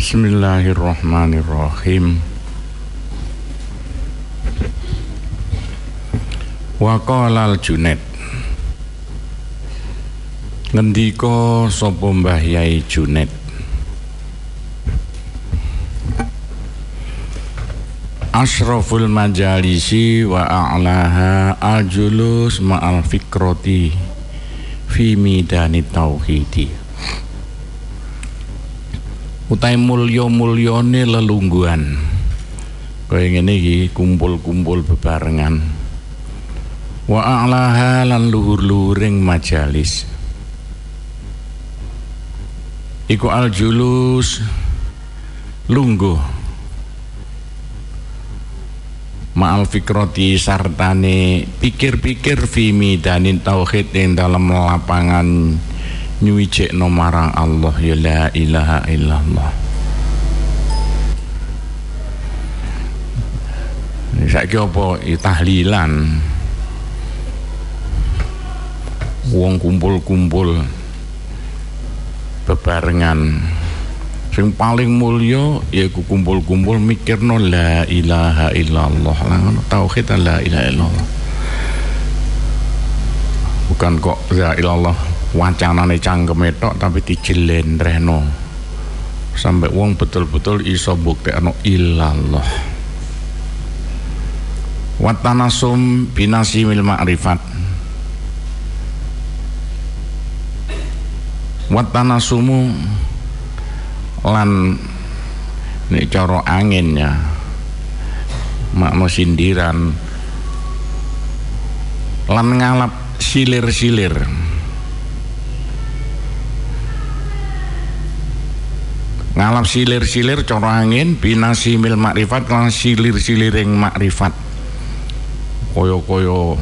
Bismillahirrahmanirrahim. Wa qala al-Junaid Ngendika sapa Mbah Yai Junaid Asraful majalisi wa a'laha al-julus ma'al fikroti fi midani tauhidi utai mulya-mulyane lelungguhan. Kaya ngene iki kumpul-kumpul bebarengan. Wa a'laha lan luhur-luhuring majalis. Iku al-julus lungguh. Ma'al fikroti sartane pikir-pikir fi midanin tauhid yang dalam lapangan nyuwijek marang Allah ya la ilaha illallah. Saiki apa? Tahlilan. Wong kumpul-kumpul. Bebarengan. Sing paling mulya yaiku kumpul-kumpul mikirno la ilaha illallah. Lah ngono tauhid la ilaha illallah. Bukan kok la ilallah wacanane cangkeme tok tapi dijlendrehno sampai wong betul-betul iso buktekno illallah watanasum binasimil ma'rifat. Watanasumu lan nek cara anginnya makna sindiran lan ngalap silir-silir ngalap silir-silir cara angin binasi mil makrifat lan silir-siliring makrifat. Koyo-koyo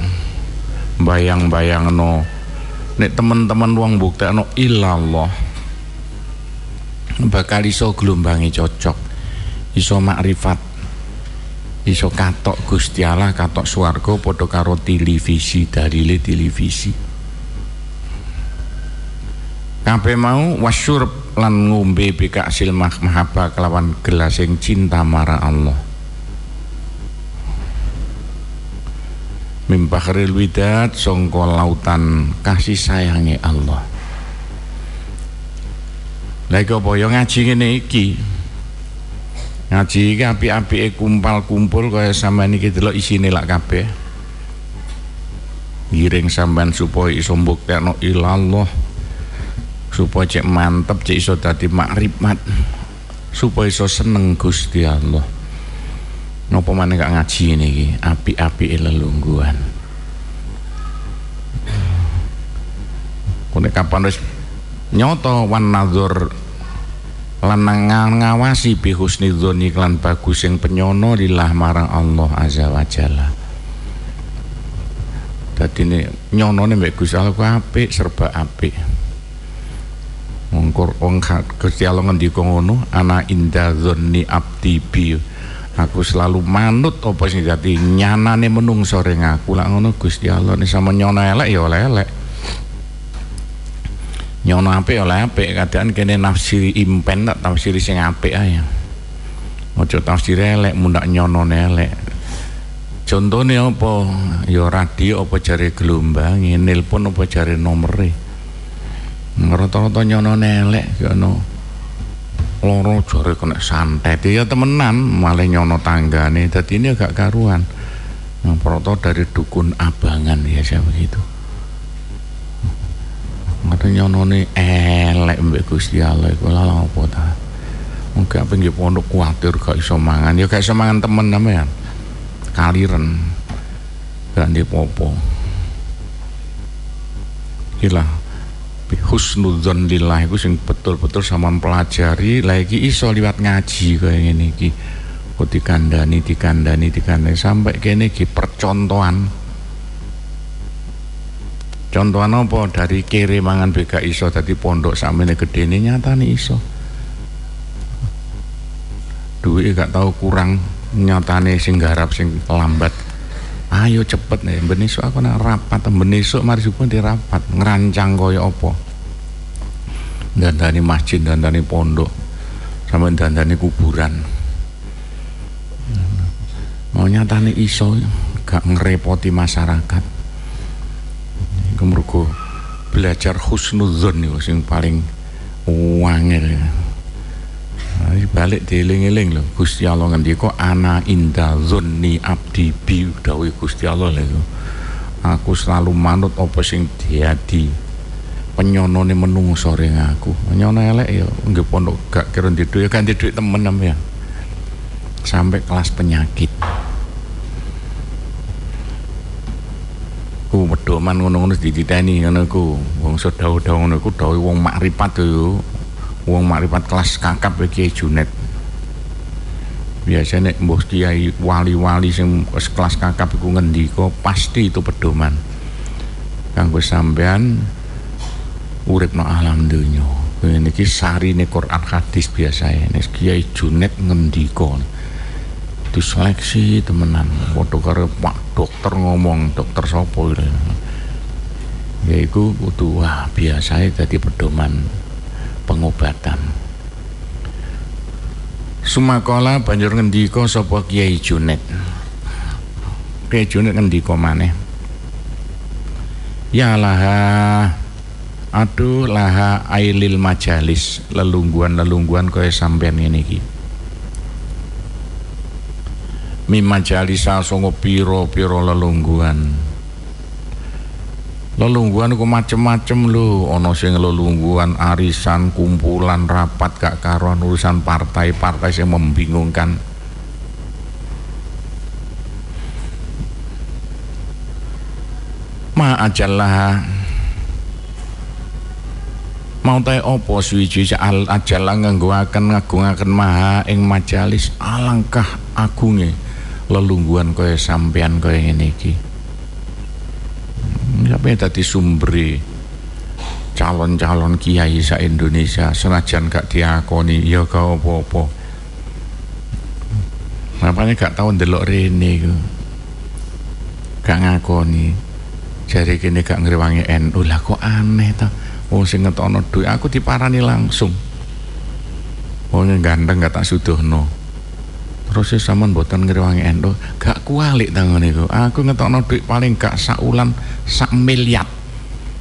bayang-bayang no nek teman-teman wong bukti no ilallah bakal iso gelombangi cocok iso makrifat iso katok Gusti Allah katok swarga padha karo televisi dalile televisi kabeh mau wasyurb lan ngombe bika asil mahabbah kelawan gelas yang cinta marang Allah mimpakhril widat songko lautan kasih sayangi Allah lah iki apa ya ngaji ngene iki. Ngaji iki apik-apike kumpal kumpul kaya sampean iki delok isine lak kabeh. Giring sampean supaya iso mbuktekno ilallah. Supaya cek mantep cek iso dadi makrifat. Supaya iso seneng Gusti Allah. Napa maneh gak ngaji ngene iki, apik-apike lelungguhan. Kone kapan wis nyoto wan nadzur lan ngawasi bi husni dzoni lan bagus yang penyono lillah marang Allah azza wa jalla dadi ne nyonone mek Gusti Allah ku apik serba apik mongkur wong Gusti Allah ngendika ngono ana inda dzonni abdi bi. Aku selalu manut apa sing dadi nyanane menungso ring aku. Lak ngono Gusti Allah sama nyono elek ya elek. Nyono apik oleh apik kadang kene nafsiri impen tak tafsiri sing apik ae. Ojo tafsir elek mundak nyono elek. Contohnya apa? Ya radio apa jari gelombang nelpon apa jari nomere rata-rata nyono elek kono loro jare kena santet. Ya temenan malah nyono tanggane. Dadi ini agak karuan. Yang proto dari dukun abangan ya saya begitu. Ngoten nyonone elek mbek Gusti Allah iku lha apa ta. Apa nggih pondok kuatir gak iso mangan. Ya gak iso mangan temen sampean kaliren. Gak ndek popo husnudzon lillah iku sing betul-betul sama pelajari lagi iso liwat ngaji kaya ngene iki. Kok dikandani dikandani dikandani sampai kene iki percontohan. Contoh apa? Dari kiri mangan bega iso tadi pondok sampe gede ini nyata nih iso. Duit gak tahu kurang nyatane sing garap sing lambat ayo cepet nih benisuk aku nak rapat benisuk mari subuh di rapat ngerancang koyo opo dan dari masjid dan dari pondok sampe dandane kuburan. Mau nyatane iso gak ngerepoti masyarakat. Iku mergo belajar husnudzon niku sing paling wangel balik dieling-eling lho. Gusti Allah ngendika ana inda zonni abdi bi dawuh Gusti Allah lho aku selalu manut apa sing diadi. Penyonone menungso ring aku penyono elek ya nggih pondok gak kira ndek ya ganti duit temen ya. Sampai kelas penyakit. Ku pedoman ngono-ngono dititeni ngono ku. Wong sedau-dau ngono ku dawuh wong makrifat yo wong makrifat kelas kakap iki Junet. Biasanya mbah kiai wali-wali sing kelas kakap iku ngendika pasti itu pedoman. Kanggo sampean urip no alam dunya niki sarine Quran hadis biasa ya nek kiai Junet ngendika diseleksi temenan. Foto karo Pak dokter ngomong dokter sopo ya itu kudu wah biasa jadi pedoman pengobatan. Sumakola banjur ngendiko sopo Kiai Junet. Kiai Junet ngendiko maneh. Ya laha Aduh laha ailil majalis Lelungguan-lelungguan kaya sampean ini ki mimma jalisa songo piro-piro lelungguan lelungguan ku macem-macem lho. Ana sing lelungguan arisan kumpulan rapat gak karuan urusan partai-partai yang membingungkan. Ma ajallah mau tae opo suwiji al ajal nganggo akan ngagungaken maha ing majalis alangkah agunge lelungguan kaya sampean kaya ngene iki sampe dadi sumbere calon-calon kiai sa Indonesia senajan gak diakoni ya gak apa-apa. Makanya gak tau ndelok rene iku gak ngakoni. Jari kene gak ngrewangi NU lah kok aneh ta? Wong sing ngetokno duit aku diparani langsung. Wong ganteng gak tak sudohno ya sampean mboten ngrewangi endo gak kualik tangan itu aku ngetokno duit paling gak saulan sak miliar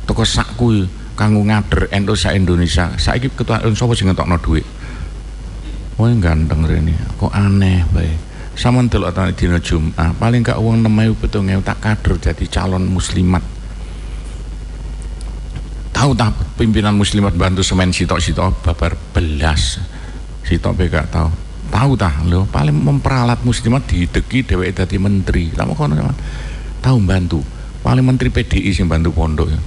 toko sakku kanggo ngader endo sa Indonesia. Saiki ketua sapa sing ngetokno duit Wah ganteng rene kok aneh bae. Sampean delok tane dina Jumat paling gak uang 6000 7000 tak kader jadi calon muslimat. Tahu tak pimpinan muslimat bantu semen sitok-sitok babar belas. Sitok be gak tahu tahu tah lo paling memperalat muslimat dideki dheweke dadi menteri. Kamu kono tahu bantu paling menteri PDI sing bantu pondok ya.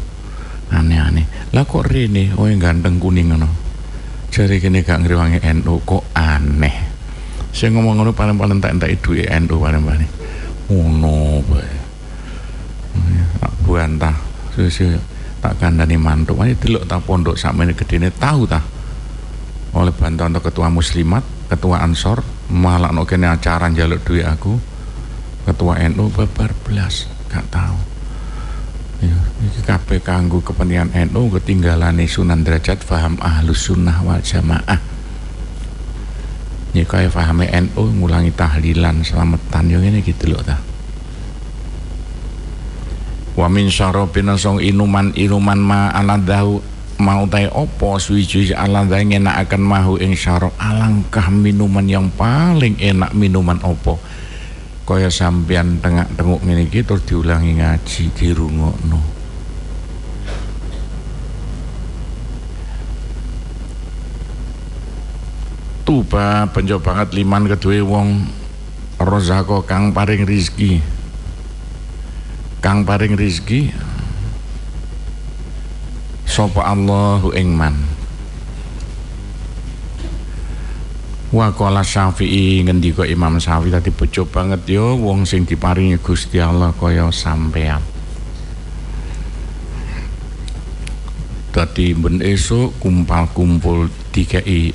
Aneh-aneh. Lah kok rene? Oh yang ganteng kuning ngono. Jare kene gak ngrewangi NU kok aneh. Sing ngomong ngono paling-paling tak entek duwe NU paling-paling. Ngono bae tak buantah susu tak kandani mantuk. Aja delok tak pondok sakmene gedene. Tahu tah oleh bantuan ketua muslimat ketua ansor malah no kene acara jaluk duit aku. Ketua NU bebar belas gak tahu. Ya ini kabeh kanggo kepentingan NU ketinggalan Sunan Derajat faham ahlus sunnah wal jamaah. Ya kaya fahami NU ngulangi tahlilan selamatan yang ini gitu loh ta. Wa min syarabina song inuman inuman ma aladahu mau tay opo suwi ala enak akan mahu ing syarab alangkah minuman yang paling enak minuman opo? Kaya sampean tengak-tenguk ngene iki terus diulangi ngaji dirungokno. Tuba penjo banget liman kedua wong rozako kang paring rizki. Kang paring rizki sapa Allahu ing man. Wa qala Syafi'i ngendika Imam Syafi'i tadi bejo banget yo wong sing diparingi Gusti Allah kaya sampean. Dadi ben esuk kumpul-kumpul dikai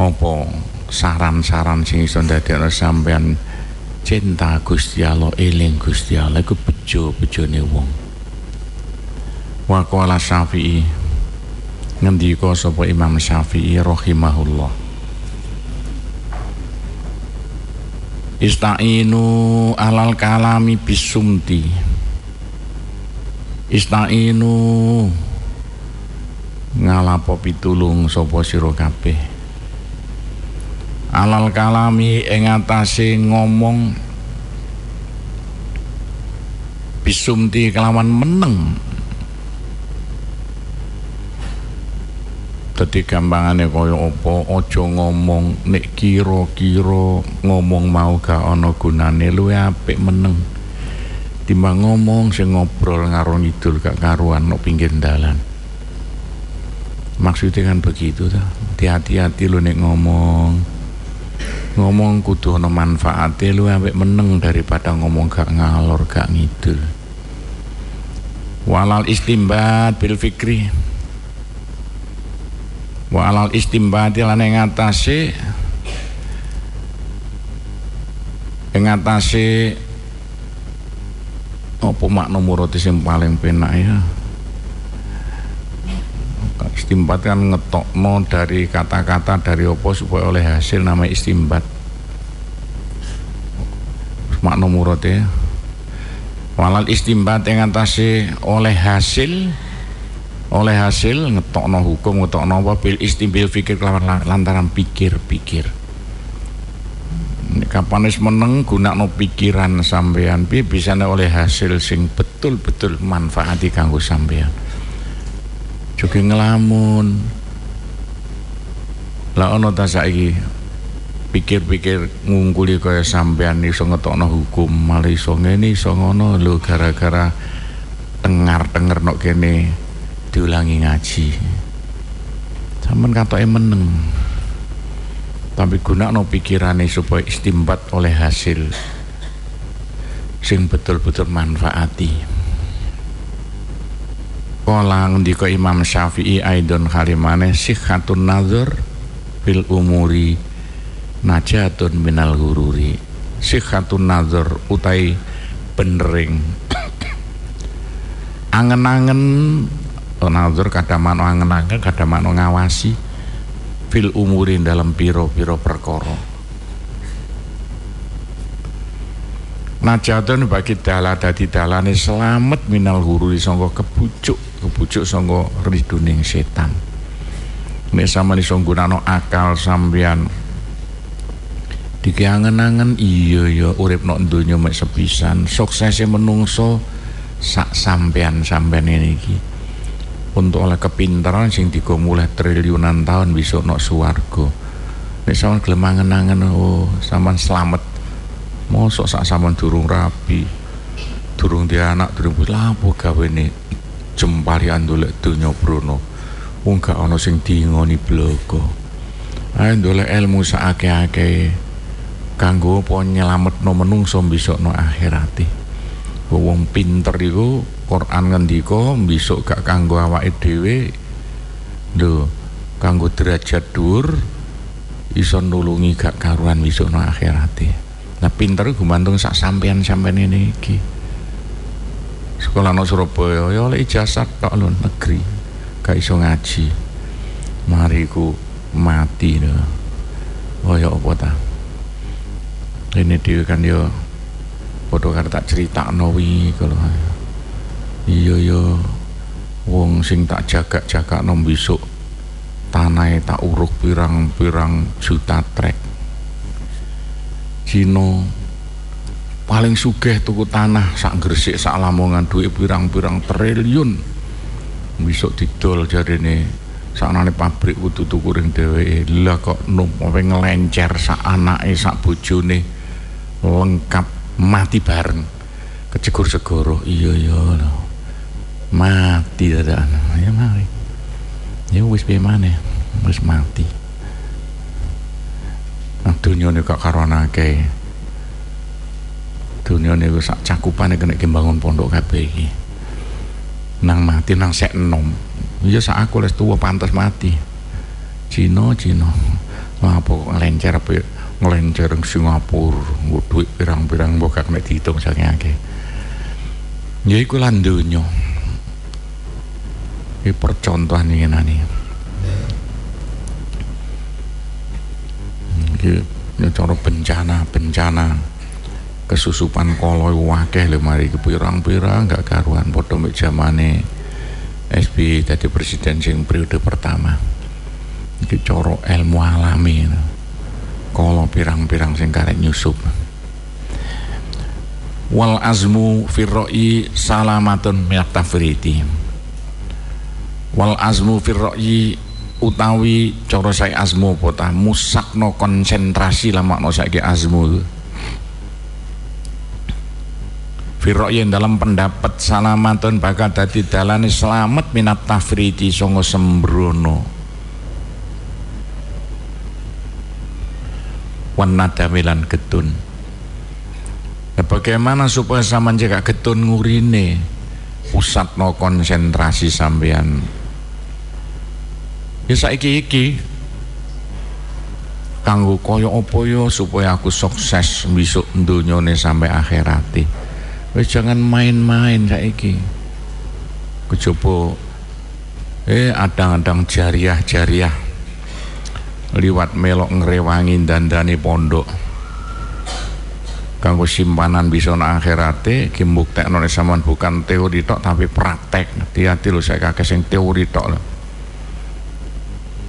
apa saran-saran sing iso ndadekno sampean cinta Gusti Allah eling Gusti Allah iku bejo-bejone wong Wa qala Syafi'i. Ngendika sapa Imam Syafi'i rahimahullah? Istainu alal kalami bisumti. Istainu ngalapo pitulung sapa sira kabeh. Alal kalami ing atase ngomong bisumti kelawan meneng dadi gampangane kaya apa? Aja ngomong nek kira-kira ngomong mau gak ana gunane luwe apik meneng. Timbang ngomong sing ngobrol ngaro ngidul gak karuan no pinggir dalan. Maksudnya kan begitu ta. Hati-hati lu nek ngomong. Ngomong kudu ana manfaate lu apik meneng daripada ngomong gak ngalor gak ngidul. Walal istimbat bil fikri wa alal istimbati lan ing atase ing atase apa makna murati sing paling penak ya? Istimbat kan ngetokno dari kata-kata dari apa supaya oleh hasil nama istimbat. Makna murati ya. Walal istimbat yang atase oleh hasil oleh hasil ngetokno hukum ngetokno apa bil istimbil fikir kelawan lantaran pikir-pikir. Kapan wis meneng gunakno pikiran sampean piye bisa oleh hasil sing betul-betul manfaati kanggo sampean juga ngelamun. Lah ono saiki? Pikir-pikir ngungkuli kaya sampean iso ngetokno hukum malah iso ngene iso ngono lho gara-gara dengar-dengar nok kene diulangi ngaji. Zaman katoke meneng. Tapi guna no pikirane supaya istimbat oleh hasil sing betul-betul manfaati. Kala ngendika Imam Syafi'i aidon kalimane sikhatun nazar fil umuri najatun minal hururi sikhatun nazar utai benering angen-angen nazar kadang mano angen-angen kadang mano ngawasi. Fil umurin dalam piro-piro perkoro najatun bagi dala dadi dalane selamat minal hururi sangka kebujuk kebujuk sangka riduning setan. Nek sama iso nggunakno akal sampean dikangen-angen iya ya urip nok donya mek sepisan. Suksese menungso sak sampean-sampean ini iki untuk oleh kepintaran sing digo mulai triliunan tahun bisa nok suwargo nek sampean gelem angen oh sampean selamat mosok sak sampean durung rapi durung dia anak durung lapo gawene jemparian dolek donya brono wong gak ana sing diingoni blogo ae dolek ilmu sakake-ake kanggo apa nyelametno no akhirate wong pinter iku Quran ngendika besok gak kanggo awake dhewe. Lho kanggo derajat dhuwur iso nulungi gak karuan besok no akhirate nah pinter gumantung sak sampean sampean ini iki. Sekolah no Surabaya ya oleh ijazah tok lho negeri. Gak iso ngaji. Mari ku mati lho. Oh ya apa ta? Ini dhewe kan yo padha karo tak critakno wi kalau iya ya wong sing tak jaga-jaga nom besok tanah tak uruk pirang-pirang juta trek. Cino paling sugih tuku tanah sak gresik sak lamongan duit pirang-pirang triliun. Besok didol jarene saknane pabrik kudu tuku ring dheweke. Lah kok nom ngelencer sak anake sak bojone lengkap mati bareng. Kecegur segoro iya iya loh mati dadak ya mari. Ya wis piye maneh? Wis mati. Nah dunyane kok karo akeh. Dunyane wis sak cakupane kena bangun pondok kabeh iki. Nang mati nang sek enom. Ya sak aku les tuwa pantas mati. Cina Cina. Apa ngelencer apa ngelencereng Singapura gue duit pirang-pirang gue gak nek diitung saking akeh. Ya itu lan ini percontohan ini ini ini ya cara bencana bencana. Kesusupan koloi wakeh lho mari pirang-pirang gak karuan bodoh mik jamane SBY tadi presiden sing periode pertama. Ini cara ilmu alami. ini kolo pirang-pirang sing karek nyusup. Wal azmu firroi salamatun minat tafriti. Wal azmu firroi utawi cara saya azmu apa musakno konsentrasi lah makna saiki azmu. Firroi dalam pendapat salamatun bakal dadi dalane selamat minat tafriti songo sembrono wan nadamilan getun. Nah, bagaimana supaya sama jaga getun ngurine? Pusat no konsentrasi sampean. Ya saiki iki kanggo koyo opo yo supaya aku sukses besok dunyone sampai akhirati. Wis jangan main-main saiki. Kecoba eh adang-adang jariah-jariah liwat melok ngrewangi dandani pondok. Kanggo simpanan bisa nang akhirate ki mbuktekno sampean bukan teori tok tapi praktek. Hati-hati lho saya kakek sing teori tok lho.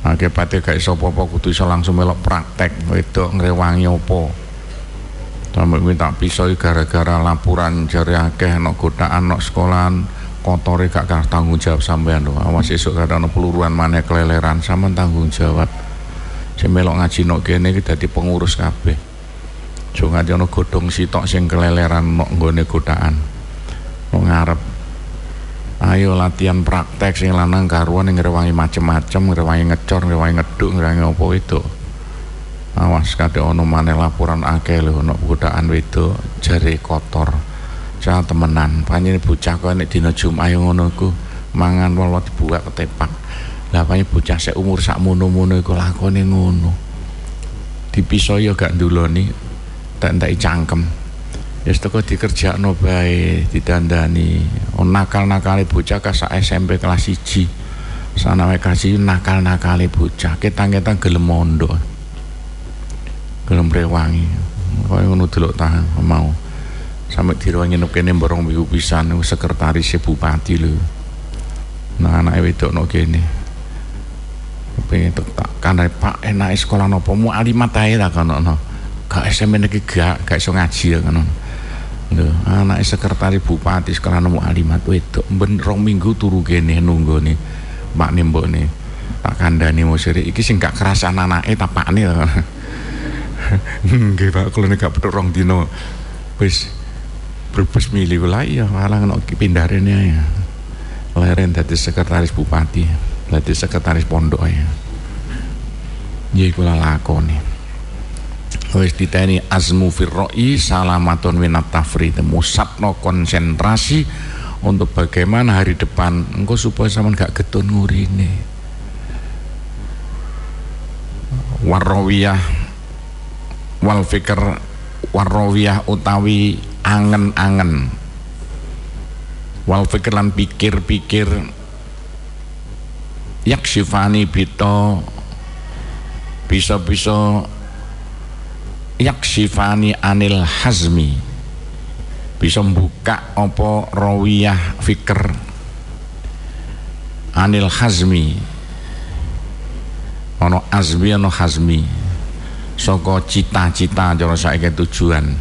Akibate gak iso apa-apa iso langsung melok praktek wedok ngrewangi apa. Sampe minta pisau gara-gara laporan jari akeh no godaan no sekolahan kotore gak tanggung jawab sampean lho. Awas esuk kada ono peluruan maneh keleleran sampean tanggung jawab sing melok ngaji nok kene iki dadi pengurus kabeh Aja nganti ana godhong sitok sing keleleran nok nggone godaan. Nok ngarep. Ayo latihan praktek sing lanang karuan yang ngrewangi macem-macem, ngrewangi ngecor, ngrewangi ngeduk, ngrewangi apa itu. Awas kate ono maneh laporan akeh lho nok godaan wedok jare kotor. Jangan temenan, panjenengan bocah kok nek dina Jumat ayo ngono ku mangan wolot dibuat ketepak. Lah panjenengan bocah sek umur sak mono-mono iku lakone ngono. Dipisau ya gak nduloni, tak entek cangkem. Ya teko dikerjakno bae didandani. On nakal-nakale bocah kasak SMP kelas 1 sanawe kasih nakal-nakale bocah. Ketang-ketang gelem mondok. Gelem rewangi. Kaya ngono delok ta mau. Sampe direwangi nek kene borong minggu pisan sekretaris bupati lho. Nah anake wedok no kene pengen tak kan Pak enak sekolah nopo? Mu alimat ae lah kono no gak SMP iki gak gak iso ngaji ya ngono lho anake sekretaris bupati sekolah nemu alimat wedok. Ben rong minggu turu kene nunggone Pak Nimbone tak kandhani musire iki sing gak kerasan anake nggih Pak. Kula nek gak petuk rong dina. Wis berbes milih lah. Iya malah ngono pindah rene ya leren dadi sekretaris bupati dadi sekretaris pondok ya. Nggih kula lakoni. Wis diteni azmu firroi salamatun minat tafrid musatno konsentrasi untuk bagaimana hari depan. Engkau supaya sama gak getun ngurine. Warrawiyah wal fikr warrawiyah utawi angen-angen. Wal fikr lan pikir-pikir yaksifani bito bisa-bisa yaksifani anil hazmi. Bisa membuka apa rawiyah fikr. Anil hazmi. Ono azmi ono hazmi. Soko cita-cita cara saya tujuan.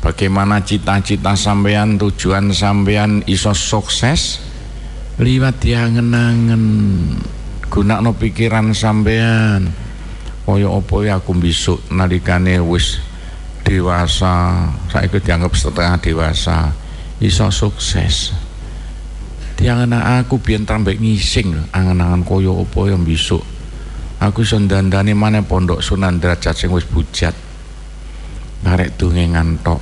Bagaimana cita-cita sampean tujuan sampean iso sukses liwat diangen-angen. Guna no pikiran sampean. Kaya apa ya aku besok nalikane wis dewasa. Saiki dianggap setengah dewasa. Iso sukses. Diangen aku biyen tambah ngising angan-angan kaya apa yang besok aku iso dandani mana pondok Sunan Derajat sing wis bujat. Karek dongengan tok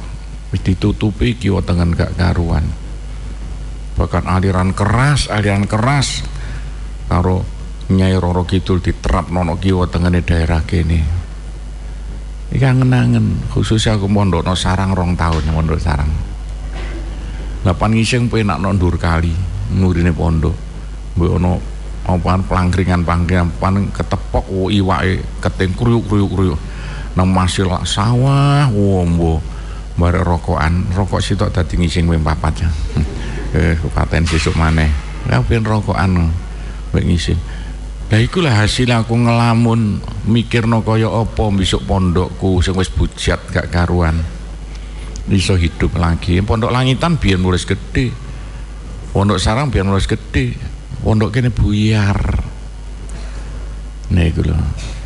wis ditutupi kiwa tengen gak karuan bahkan aliran keras aliran keras karo Nyai Roro Kidul diterap nono kiwa tengene daerah kene. Iki angen-angen khususnya aku mondok no sarang rong tahun mondok sarang. Lapan ngising penak no ndur kali nurine pondok. Mbok ono apa pelangkringan pangkringan pan ketepok wo iwake keting kruyuk kruyuk kruyuk nang masil sawah wombo bare rokokan rokok sitok dadi ngising wing eh paten sesuk maneh. Ya ben rokokan. Wing ngising lah ikulah hasil aku ngelamun mikirno kaya apa besok pondokku sing wis bujat gak karuan. Iso hidup lagi. Pondok langitan biar mulai gede pondok sarang biar mulai gede pondok kene buyar. Nih iku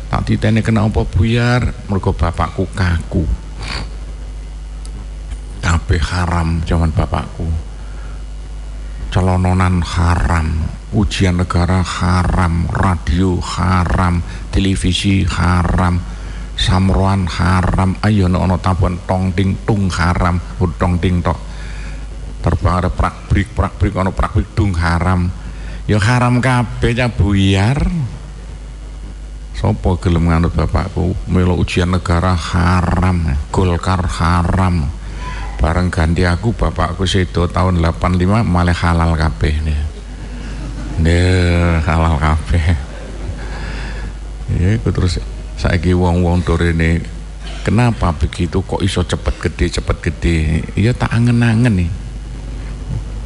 tak titene kena apa buyar mergo bapakku kaku. Kabeh haram zaman bapakku celononan haram ujian negara haram radio haram televisi haram samroan haram. Ayo no ono tabon tong ting tung haram tong ting tok. Terbang ada prak brik prak brik ono prak brik tung haram. Ya haram kabeh ya buyar. Sopo gelem nganut bapakku? Melo ujian negara haram golkar haram bareng ganti aku bapakku sedo tahun 85 malah halal kabeh nih. Nih halal kabeh. Ya terus saiki wong-wong ini kenapa begitu kok iso cepet gede cepet gede? Ya tak angen-angen nih.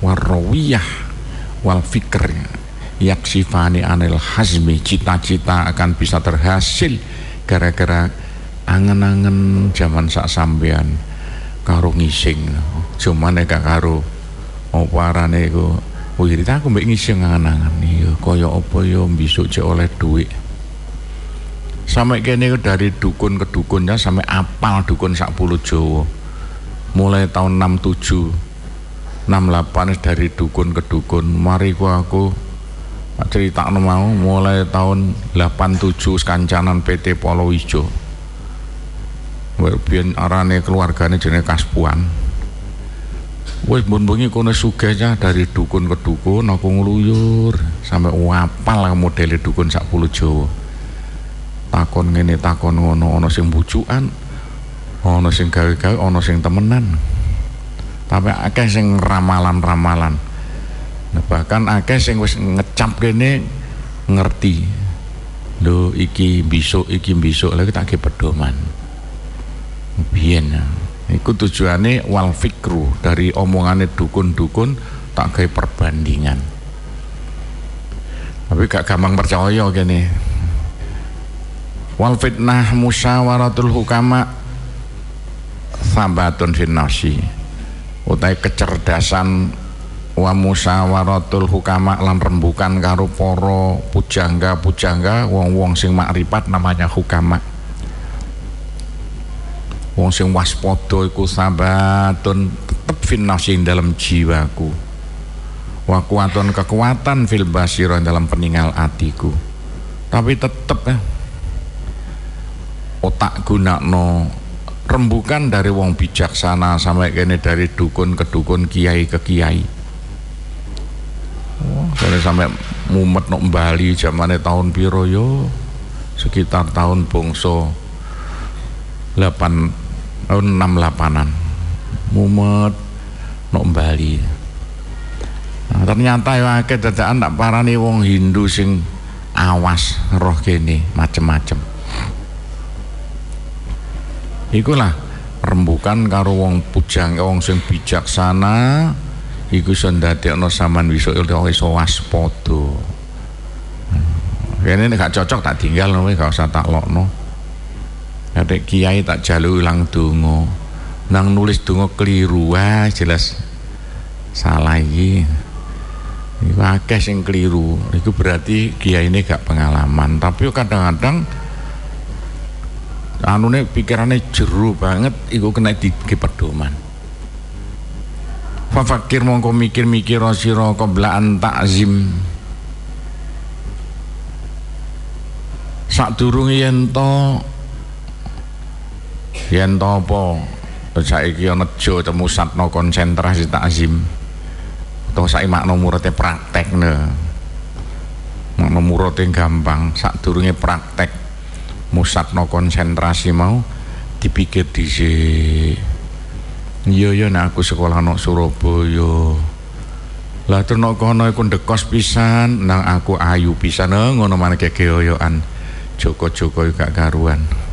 Warrawiyah wal fikr. Yaksifani anil hazmi cita-cita akan bisa terhasil gara-gara angen-angen zaman sak sampean karo ngising. Cuman gak karo apa arane iku wirid aku mbek ngising angen-angen iya kaya apa ya besok cek oleh duit? Sampai kene dari dukun ke dukunnya sampai apal dukun sak puluh Jawa. Mulai tahun 67 68 dari dukun ke dukun. Mari ku aku cerita mau mulai tahun 87 kancanan PT Polo Ijo biyen arane keluargane jenenge Kaspuan wis bengi kono sugihnya dari dukun ke dukun aku ngluyur sampai wapal model dukun sak puluh Jawa takon ngene takon ngono ana sing bujukan ana sing gawe-gawe ana sing temenan tapi akeh sing ramalan-ramalan Nah, bahkan akeh sing wis ngecap kene ngerti. Lho iki besok iki besok lagi tak pedoman. Biyen. Iku tujuane wal fikru dari omongane dukun-dukun tak gawe perbandingan. Tapi gak gampang percaya kene. Wal fitnah musyawaratul hukama sabatun finnasi. Utai kecerdasan wa musawaratul hukama lan rembukan karo para pujangga-pujangga wong-wong sing makrifat namanya hukama wong sing waspada iku sabatun tetep finnasi dalam jiwaku. Wa kuaton kekuatan fil basira dalam peninggal atiku. Tapi tetep ya otak gunakno rembukan dari wong bijaksana sampai kene dari dukun ke dukun kiai ke kiai. Soalnya sampai mumet nok Bali zamannya tahun piro yo? Sekitar tahun bongso 8 tahun 68an mumet nok Bali. Nah, ternyata ya akeh dadakan tak parani wong Hindu sing awas roh kene macem-macem. Ikulah rembukan karo wong pujang wong sing bijaksana iku iso ndadekno sampean iso iso waspada. Kene nek gak cocok tak tinggal kowe gak usah tak lokno nek kiai tak jalu ulang donga. Nang nulis donga keliru wah jelas salah iki. Iku sing keliru. Iku berarti kiai ini gak pengalaman. Tapi kadang-kadang anune pikirannya jeru banget iku kena di pedoman. Fafakir mongko mikir-mikir sira qabla an ta'zim Sadurunge yen to yen to apa? Saiki ana nejo temusatno konsentrasi takzim to saiki makna murate praktekne makna murate gampang. Sadurunge praktek. Musatno konsentrasi mau dipikir dhisik. Iya iya nek aku sekolah nang Surabaya. Lah terno kono iku ndekos pisan nang aku ayu pisan eh, ngono maneke geoyoan Joko-joko gak karuan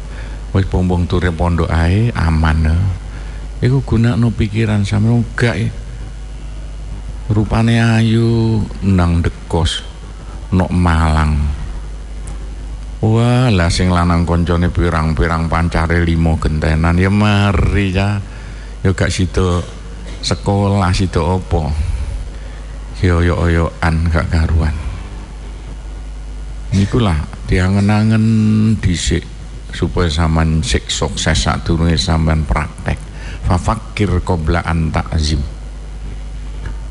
wis pombong ture pondok ae aman eh. iku gunakno pikiran sampe gak eh. rupane ayu nang ndekos nok Malang Wah, lah sing lanang koncone pirang-pirang pancare limo gentenan ya mari ya. Ya gak sido sekolah sido opo oyo-oyoan gak karuan nikulah diangen-angen dhisik supaya sampean sik sukses sadurunge sampean praktek. Fafakir qabla an ta'zim.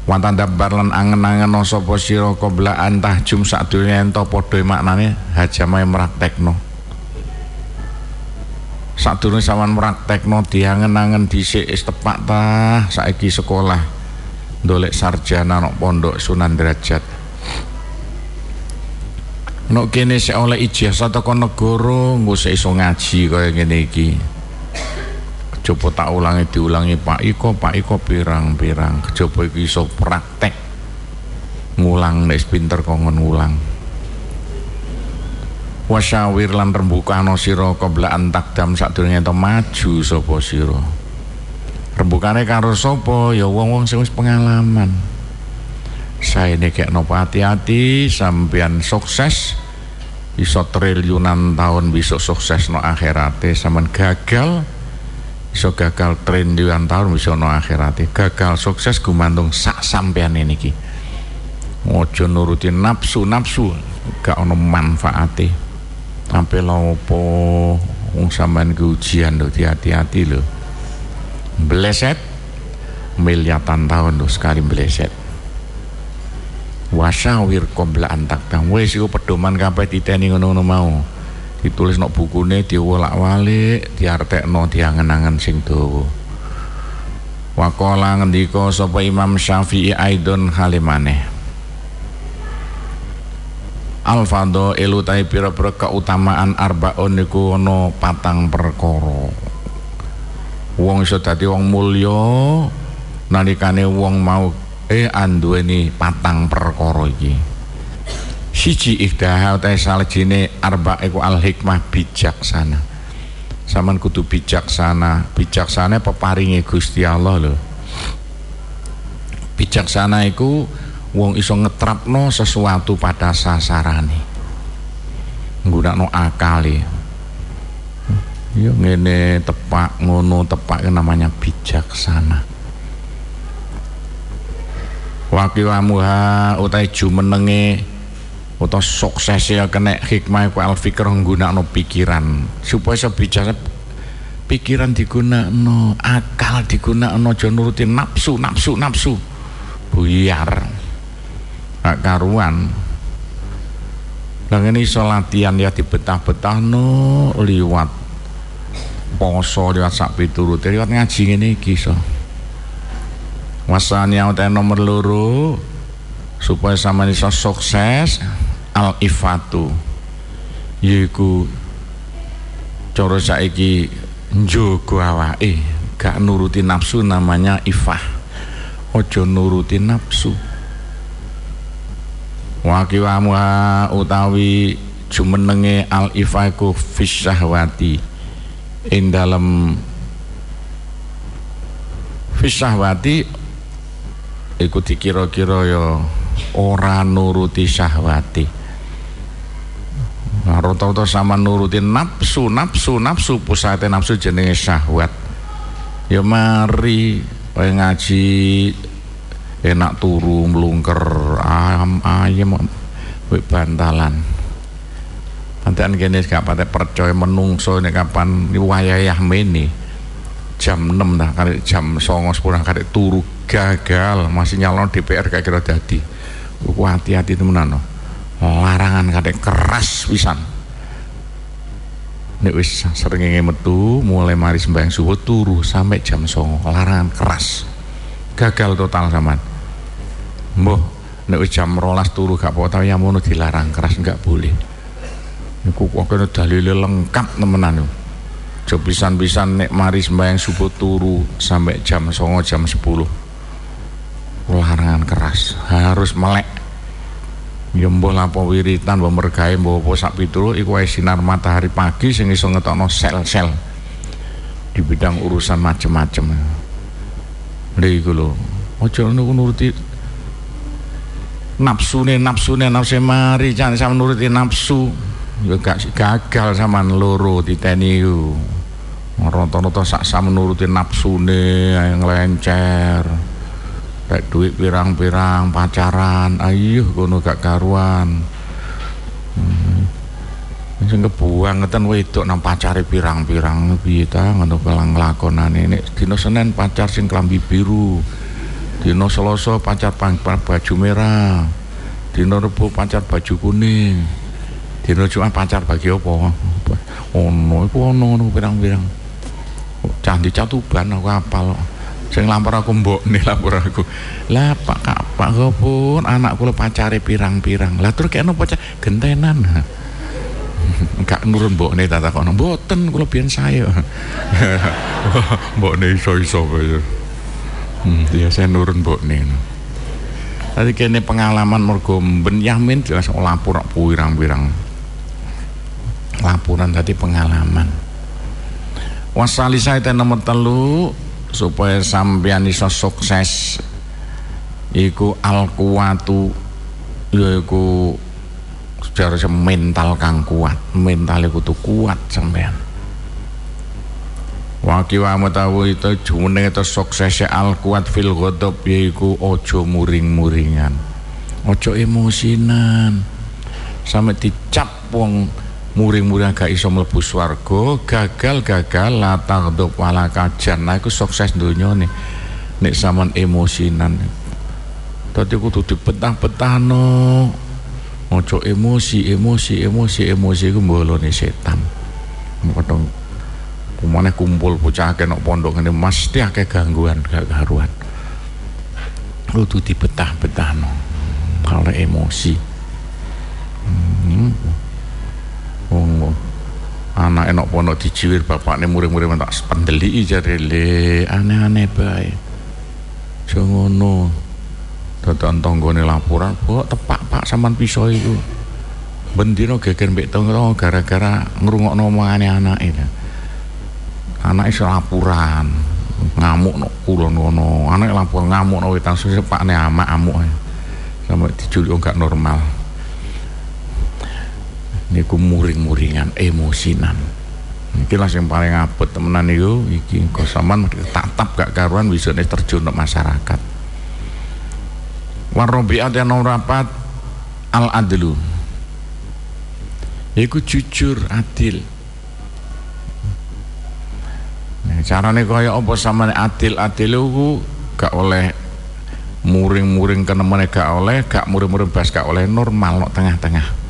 Wa tadabbar lan angen-angen sapa sira qabla an tahjum sadurunge ento padha maknane hajamae praktekno sadurunge sampean praktekno diangen-angen dhisik wis tepak ta saiki sekolah. Dolek sarjana nok pondok Sunan Derajat nok kene sik oleh ijazah teko negara engko iso ngaji kaya ngene iki. Coba tak ulangi diulangi Pak Iko Pak Iko pirang-pirang. Coba iki iso praktek. Ngulang nek pinter kok ngulang. Wasyawir lan rembukano sira qabla antak dam sadurunge to maju sapa sira. Rembukane karo sapa? Ya wong-wong sing wis pengalaman saya ini kayak nopo hati-hati sampean sukses. Iso triliunan tahun bisa sukses no akhirate sampean gagal. Iso gagal triliunan tahun bisa no akhirate. Gagal sukses gumantung sak sampean ini ki. Ojo nurutin nafsu nafsu. Gak ono manfaate. Sampai lopo wong sampean ke ujian lho hati-hati lho. Bleset miliatan tahun tuh sekali bleset wasawir antak tang wis iku pedoman kabeh diteni ngono-ngono mau. Ditulis nok bukune diwolak-walik diartekno diangen-angen sing dawa. Wakola ngendika sapa Imam Syafi'i aidon halimane Al-fadho elu tai pira-pira keutamaan arbaun niku ana patang perkara. Wong iso dadi wong mulya nalikane wong mau eh anduweni patang perkara iki. Siji ihdaha ta salejine arba iku al hikmah bijaksana. Saman kudu bijaksana. Bijaksana peparingi Gusti Allah lho? Bijaksana iku wong iso ngetrapno sesuatu pada sasarane. Nggunakno akale. Ya ngene tepak ngono tepak namanya bijaksana wakiwamuha utai jumenenge utawa sukses ya kena hikmah ku alfikr nggunakno pikiran. Supaya sebijaksana pikiran digunakno akal digunakno aja nuruti nafsu nafsu nafsu. Buyar. Gak karuan. Lah ini latihan ya dibetah-betah no liwat poso liwat sak piturute liwat ngaji iki iso wasani utai nomor loro supaya sama iso sukses al ifatu. Yaiku cara saiki njogo awake gak nuruti nafsu namanya ifah. Ojo nuruti nafsu. Wakiwamu utawi jumenenge al ifaku fisyahwati ing dalam fisahwati iku dikira-kira ya ora nuruti syahwati. Nah, rata-rata sama nuruti nafsu nafsu nafsu pusate nafsu jenenge syahwat. Ya mari kaya ngaji enak turu mlungker ayam ayam bantalan. Pantean kene gak pate percaya menungso ini kapan wayah meni jam 6 dah kali jam 9 sepuluh kali turu gagal. Masih nyalon DPR kayak kira dadi. Ku hati-hati temenan no. larangan kate keras pisan. Nek wis sering metu mulai mari sembahyang subuh turu sampai jam 9 larangan keras. Gagal total sampean. Mbuh nek wis jam rolas turu gak apa-apa ya ngono dilarang keras enggak boleh. Niku kene dalile lengkap temenan yo pisan-pisan nek mari sembahyang subuh turu sampai jam 09 jam 10 larangan keras. Harus melek. Ya mbah lapo wiritan mbah mergawe mbah apa sak pitulu iku sinar matahari pagi sing iso ngetokno sel-sel. Di bidang urusan macem-macem. Lha iku lho aja nuruti nafsune nafsune nafsu mari jangan sama nuruti nafsu gak gagal sama loro titeni iku rata-rata sak sama nuruti nafsune yang lencer Kayak duit pirang-pirang pacaran, ayo kono gak karuan. Hmm. Kebuang ngeten wedok nang pacare pirang-pirang piye ta ngono kelang nglakonane nek dina Senin pacar sing klambi biru. Dina Selasa pacar baju merah. Dina Rebo pacar baju kuning. Dina Jumat pacar bagi apa? Ono iku ono pirang-pirang. Candi catuban aku apal. Sing lampor aku mbok nih lampor aku. Lah pak kak pak pun anak kula pacare pirang-pirang. Lah terus kayak pacar gentenan. Enggak nurun mbok nih tata kono boten kula biyen saya mbok nih iso iso kaya hmm, ya saya nurun mbok nih tadi kene pengalaman mergo ben yamin jelas lapor pirang-pirang laporan tadi pengalaman. Wasali saya nomor telu supaya sampean iso sukses iku al kuwatu yaiku secara mental kang kuat. Mental kudu kuat sampean Waki wa mutawu itu jumene itu suksesnya al kuat fil ghadab yaiku ojo muring-muringan. Ojo emosinan. Sampai dicap wong muring-muring gak iso mlebu swarga gagal-gagal la taghdab wala kajan nah iku sukses nih. Nek sampean emosinan. Dadi kudu dipetah-petahno. Ojo emosi emosi emosi emosi iku mbolone setan. Kadang kumane kumpul bocah akeh nok pondok ngene mesti akeh gangguan gak karuan. Kudu dipetah-petahno. Kalau emosi. Hmm wong anak enak pondok dijiwir bapaknya murid-murid tak pendeli jare le aneh-aneh bae. Jangono dadan tanggane laporan kok tepak pak saman pisau itu bendino geger mbek tonggo gara-gara ngrungokno anake. Anak iso laporan ngamuk no kulon ngono. Anak laporan ngamuk no wetan sepakne amak amuk sampai dijulik gak normal niku muring-muringan emosinan. Iki lah yang paling abot temenan niku iki engko sampean tatap gak karuan bisa terjun ke masyarakat. Warobiat yang rapat al adlu iku jujur adil. Nah, carane kaya apa sama adil adil iku gak oleh muring-muring kenemene gak oleh gak muring-muring bas gak oleh normal no tengah-tengah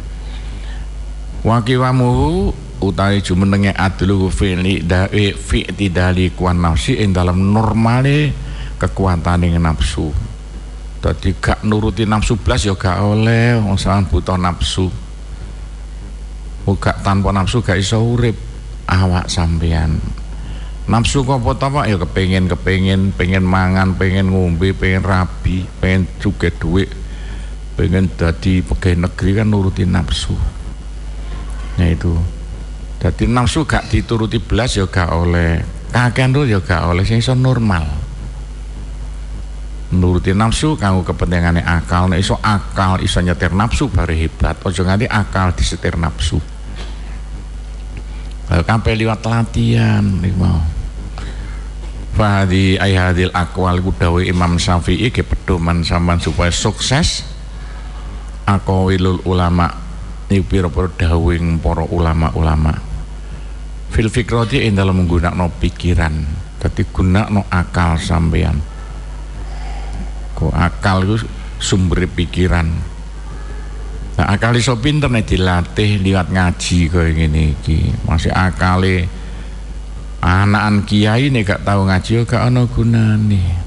wakiwamuhu utawi jumenenge adlu fi'li da'i fi'ti dali kuan nafsi ing dalam normale ing nafsu. Dadi gak nuruti nafsu blas ya gak oleh wong butuh nafsu. Gak tanpa nafsu gak iso urip awak sampean nafsu kok apa pak? Ya kepengen kepengen pengen mangan pengen ngombe pengen rabi pengen juga duit pengen dadi pegawai negeri kan nuruti nafsu ya itu. Jadi nafsu gak dituruti belas ya gak oleh kakean tuh ya gak oleh sing iso normal. Nuruti nafsu kanggo kepentingannya akal. Nek iso akal iso nyetir nafsu baru hebat. Ojo nganti akal disetir nafsu. Kalau kabeh liwat latihan nih mau. Fahadi ayhadil akwal kudawi Imam Syafi'i ke pedoman sampan supaya sukses. Akawilul ulama niku pira-pira dawing para ulama-ulama. Fil fikrati ing dalam menggunakan pikiran. Dadi gunakno akal sampean kok akal itu sumber pikiran. Nah akal iso pinter nek dilatih liwat ngaji kaya ngene iki. Masih akale anakan kiai nek gak tau ngaji gak ana gunane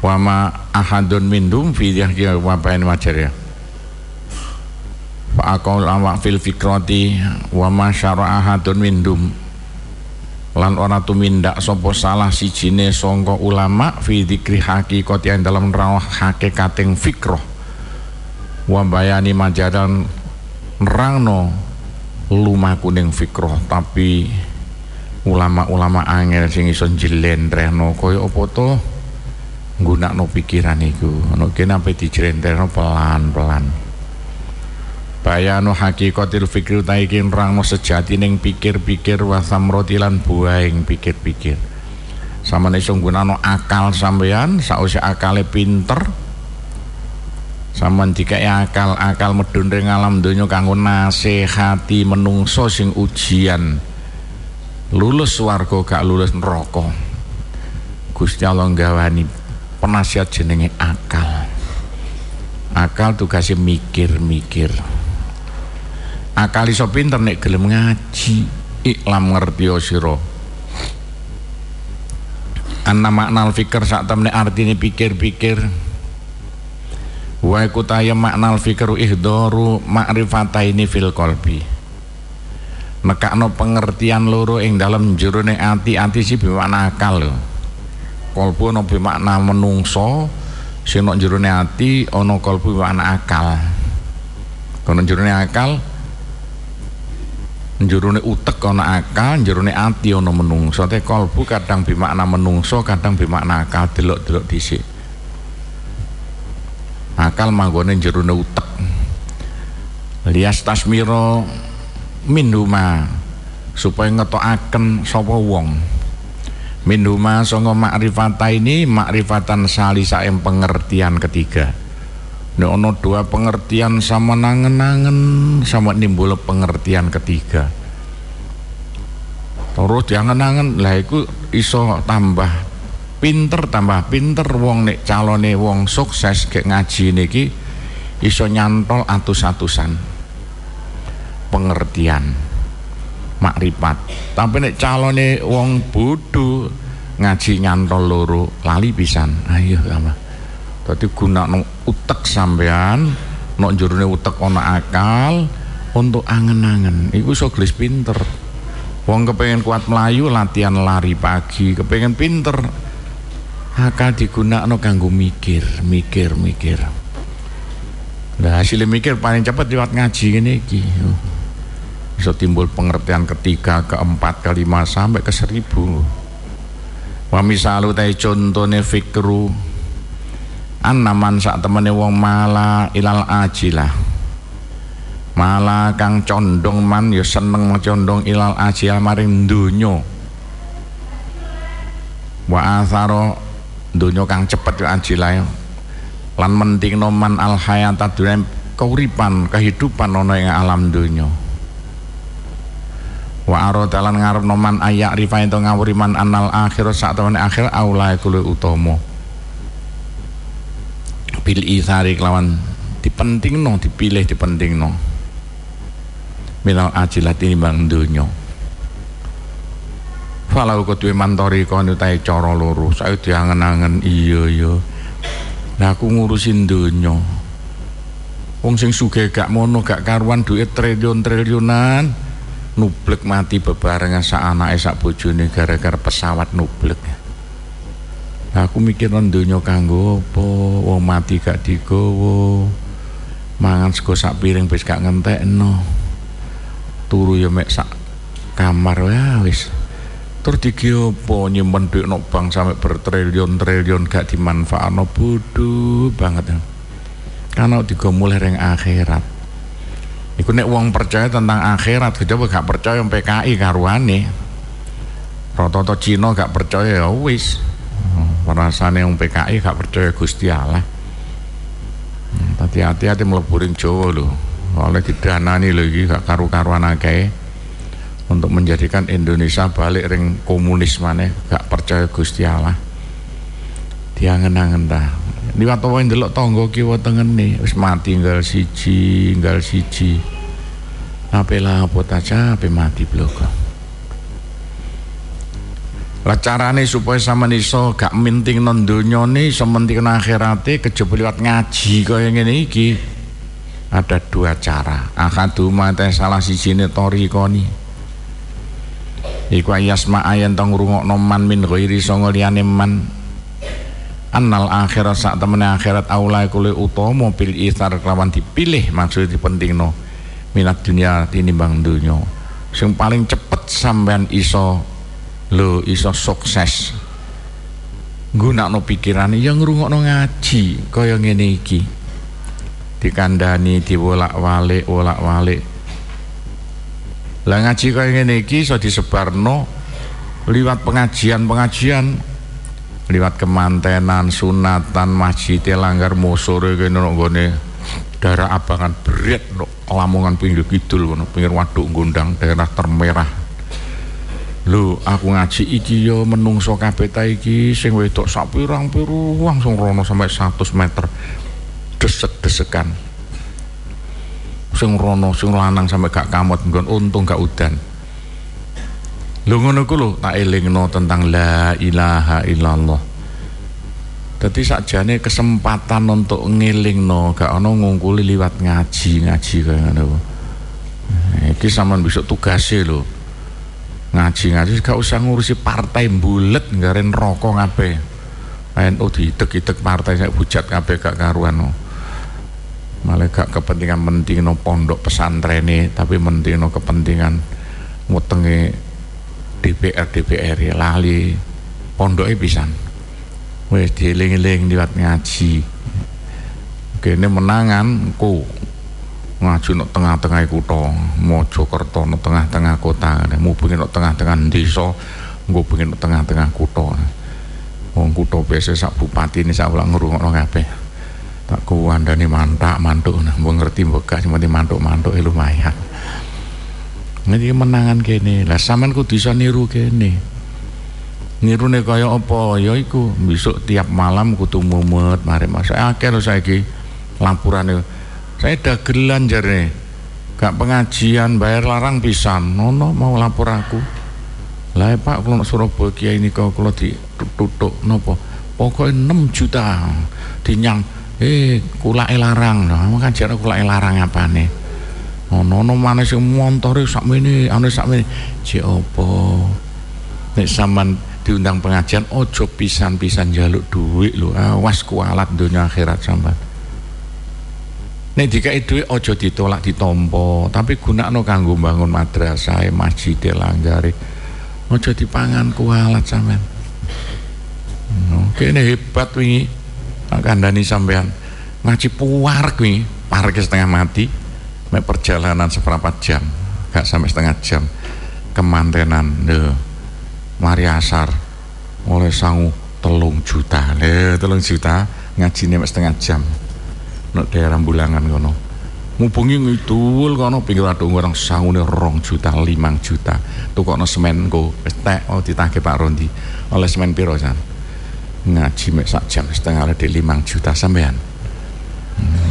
wama ahadun mindum fi yahya wa wajar ya. Fa aqul awa fil fikrati wa ma syara ahadun mindum lan ora tumindak sapa salah sijine sangka ulama fi dzikri haqiqati ing dalam rawah hakikating fikroh wa bayani majadan nerangno lumaku ning fikroh tapi ulama-ulama angel sing iso jlentrehno kaya apa to nggunakno pikiran iku. Ono kene sampe dijlentrehno pelan-pelan. Bayanu hakikatil fikir taikin rangno sejati ning pikir-pikir wasamroti lan buaing pikir-pikir. Sama iso nggunakno akal sampean sausé akale pinter. Saman dikai akal akal medun ring alam donya kanggo nasihati menungso sing ujian. Lulus warga gak lulus neraka. Gusti Allah gawani penasihat jenenge akal. Akal tugasnya mikir-mikir akal iso pinter nek gelem ngaji iklam ngerti sira. Anna maknal fikir sak temne artine pikir-pikir. Wa kutaya maknal fikru ihdaru ma'rifataini fil qalbi. Nekakno pengertian loro ing dalam jerone ati-ati si bermakna akal lho kalbu ana bermakna menungso sing nok jerone ati ana kalbu bermakna akal. Kono jerone akal jerone utek ana akal jerone ati ana menungso. Te kalbu kadang bermakna menungso kadang bermakna akal delok-delok dhisik. Akal manggone jerone utek. Lias tasmiro minhuma supaya ngetokaken sapa wong minhuma songo makrifata ini makrifatan salisa yang pengertian ketiga Nek ono dua pengertian sama nangen-nangen sama nimbul pengertian ketiga. Terus diangen-angen lah iku iso tambah pinter tambah pinter wong nek calone wong sukses kayak ngaji niki iso nyantol atus-atusan pengertian makrifat tapi nek calone wong bodoh ngaji nyantol loro lali pisan. Ayo apa dadi guna utek sampean nok jurune utek ana akal untuk angen-angen. Iku iso gelis pinter. Wong kepengen kuat melayu latihan lari pagi kepengen pinter. Akal digunakno kanggo mikir mikir mikir. Nah hasilnya mikir paling cepat lewat ngaji ini iki bisa timbul pengertian ketiga keempat kelima sampai ke seribu. Wa misalu tay contohnya fikru anaman sak temene wong mala ilal ajilah. Mala kang condong man ya seneng condong ilal ajil maring dunyo wa atharo dunia kang cepet ajilae lan menting noman al hayata dunia keuripan kehidupan ono yang alam dunia wa aro dalan ngarep noman ayak rifa itu ngawuriman anal akhir saat teman akhir aulai kulu utomo bil isari kelawan dipenting no dipilih dipenting no minal ajilat ini bang dunia Falau kedue mantori kono tae cara loro, saya diangen-angen iya iya. Nah aku ngurusin donya. Wong sing sugih gak mono gak karuan duit triliun-triliunan nublek mati bebarengan sak anake sak bojone gara-gara pesawat nublek. Aku mikir donya kanggo apa? Wong mati gak digowo. Mangan sego sak piring wis gak ngentekno. Turu ya mek sak kamar ya wis terus diki apa nyimpen duit no bank sampai bertriliun-triliun gak dimanfaatno bodoh banget karena tiga mulai yang akhirat Iku nek wong percaya tentang akhirat, coba gak percaya PKI karuane. Roto-roto Cina gak percaya ya wis. Perasaan yang PKI gak percaya Gusti Allah. Hmm, hati-hati meleburin Jawa lho. Oleh didanani lagi gak karu-karuan akeh untuk menjadikan Indonesia balik ring komunis mana gak percaya Gusti Allah diangen-angen dah liwat wae ndelok tangga kiwa tengene wis mati nggal siji nggal siji. Ape apa aja ape mati bloko. Lah carane supaya sama iso gak minting non donya ne iso menting akhirate kejaba liwat ngaji kaya ngene iki. Ada dua cara. Akadu mate salah siji ne tori koni. Iku ayasma ayen tong rungokno man min ghairi sanga liyane man annal akhirat sak temene akhirat aula kule utama pil isar kelawan dipilih maksud dipentingno minat dunia tinimbang dunya sing paling cepet sampean iso lo iso sukses. Gunakno pikirane ya ngrungokno ngaji kaya ngene iki. Dikandani diwolak-walik wolak-walik. Lah ngaji kaya ngene iki iso disebarno liwat pengajian-pengajian liwat kemantenan sunatan masjid langgar musore kene nggone daerah abangan berat no lamongan pinggir kidul ngono pinggir waduk gondang daerah termerah. Lho aku ngaji iki yo menungso kabeh ta iki sing wedok sak pirang-pirang langsung rono sampai 100 meter. Desek-desekan. Sing rono sing lanang sampai gak kamot nggon untung gak udan lho ngono ku lho tak elingno tentang la ilaha illallah Dadi sakjane kesempatan untuk ngelingno gak ana ngungkuli liwat ngaji ngaji kaya ngono. Iki sampean besok tugase lho. Ngaji-ngaji gak usah ngurusi partai bulet ngaren rokok kabeh. NU diidek-idek partai sak hujat kabeh gak karuan. Malah gak kepentingan penting no pondok pesantren tapi penting no kepentingan ngutenge DPR DPR ya lali pondoknya pisan. Wis dieling-eling liwat ngaji. Kene menangan ku ngaju no tengah-tengah kutha Mojokerto no tengah-tengah kota mubengi no tengah-tengah desa nggo pengen no tengah-tengah kutha. Wong kutha biasa sak bupati ini sak ulang ngrungokno kabeh. Tak kuwandani mantak mantuk mbok ngerti gak cuma mantuk-mantuk e lumayan Nanti menangan kene? Lah sampean kudu iso niru kene. Nirune kaya apa? Ya iku besok tiap malam kudu mumet mari mas akeh lho saiki lampurane. Saya dagelan jare. Gak pengajian bayar larang pisan. Nono mau lapor aku. Lah Pak kalau Surabaya kiai ini kau kalau ditutup nopo pokoknya 6 juta. Dinyang eh kulak larang. Nah kan jare kulak larang apa nih ono mana sih montore sak mene ane sak mene. Cek apa nek sampean diundang pengajian ojo pisan-pisan jaluk duit lu awas kualat dunia akhirat sambat nek dikai duit ojo ditolak ditompo. Tapi gunakno kanggo bangun madrasah masjid langgari ojo dipangan kualat sampean. Oke ini hebat wingi. Kandani sampean. Ngaji puar wingi parkir setengah mati mek perjalanan seberapa jam? Gak sampai setengah jam. Kemantenan deh mari asar. Oleh sangu telung juta. Le telung juta. Ngaji nih setengah jam. Nak daerah bulangan kono. Ngubungi ngidul kono pinggir ada orang nih rong juta limang juta. Tuh kono semen ko tek oh ditake Pak Rondi. Oleh semen piro san ngaji mek sak jam setengah ada limang juta sampean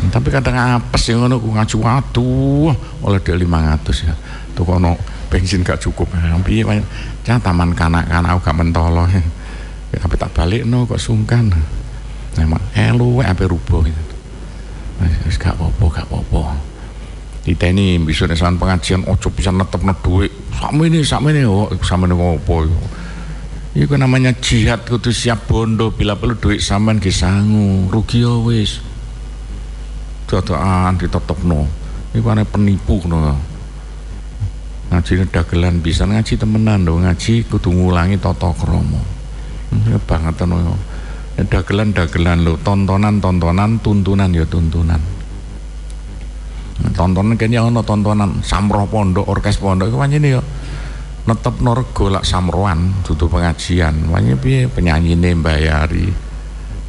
tapi kadang apes yang ngono ku ngaji waduh oleh dia lima ratus ya. Tuh kono bensin gak cukup. Piye jangan taman kanak-kanak aku gak mentolo. Ya, tapi tak balik no kok sungkan. Emang elu apa rubuh gitu. Wis gak apa-apa gak apa-apa. Diteni bisa nesan pengajian ojo bisa netep no duit sama ini sama ini oh sama ini apa itu namanya jihad kudu siap bondo bila perlu duit saman kisangu rugi ya wis dodoan ditetep no itu penipu no ngaji dagelan bisa ngaji temenan dong ngaji kudu ngulangi toto kromo ya banget no ya, dagelan dagelan lo tontonan tontonan tuntunan ya tuntunan. Tontonan kayaknya ono tontonan samroh pondok orkes pondok itu ini ya. Netep norgo lak samroan dudu pengajian. Wanya piye? Penyanyi ne bayari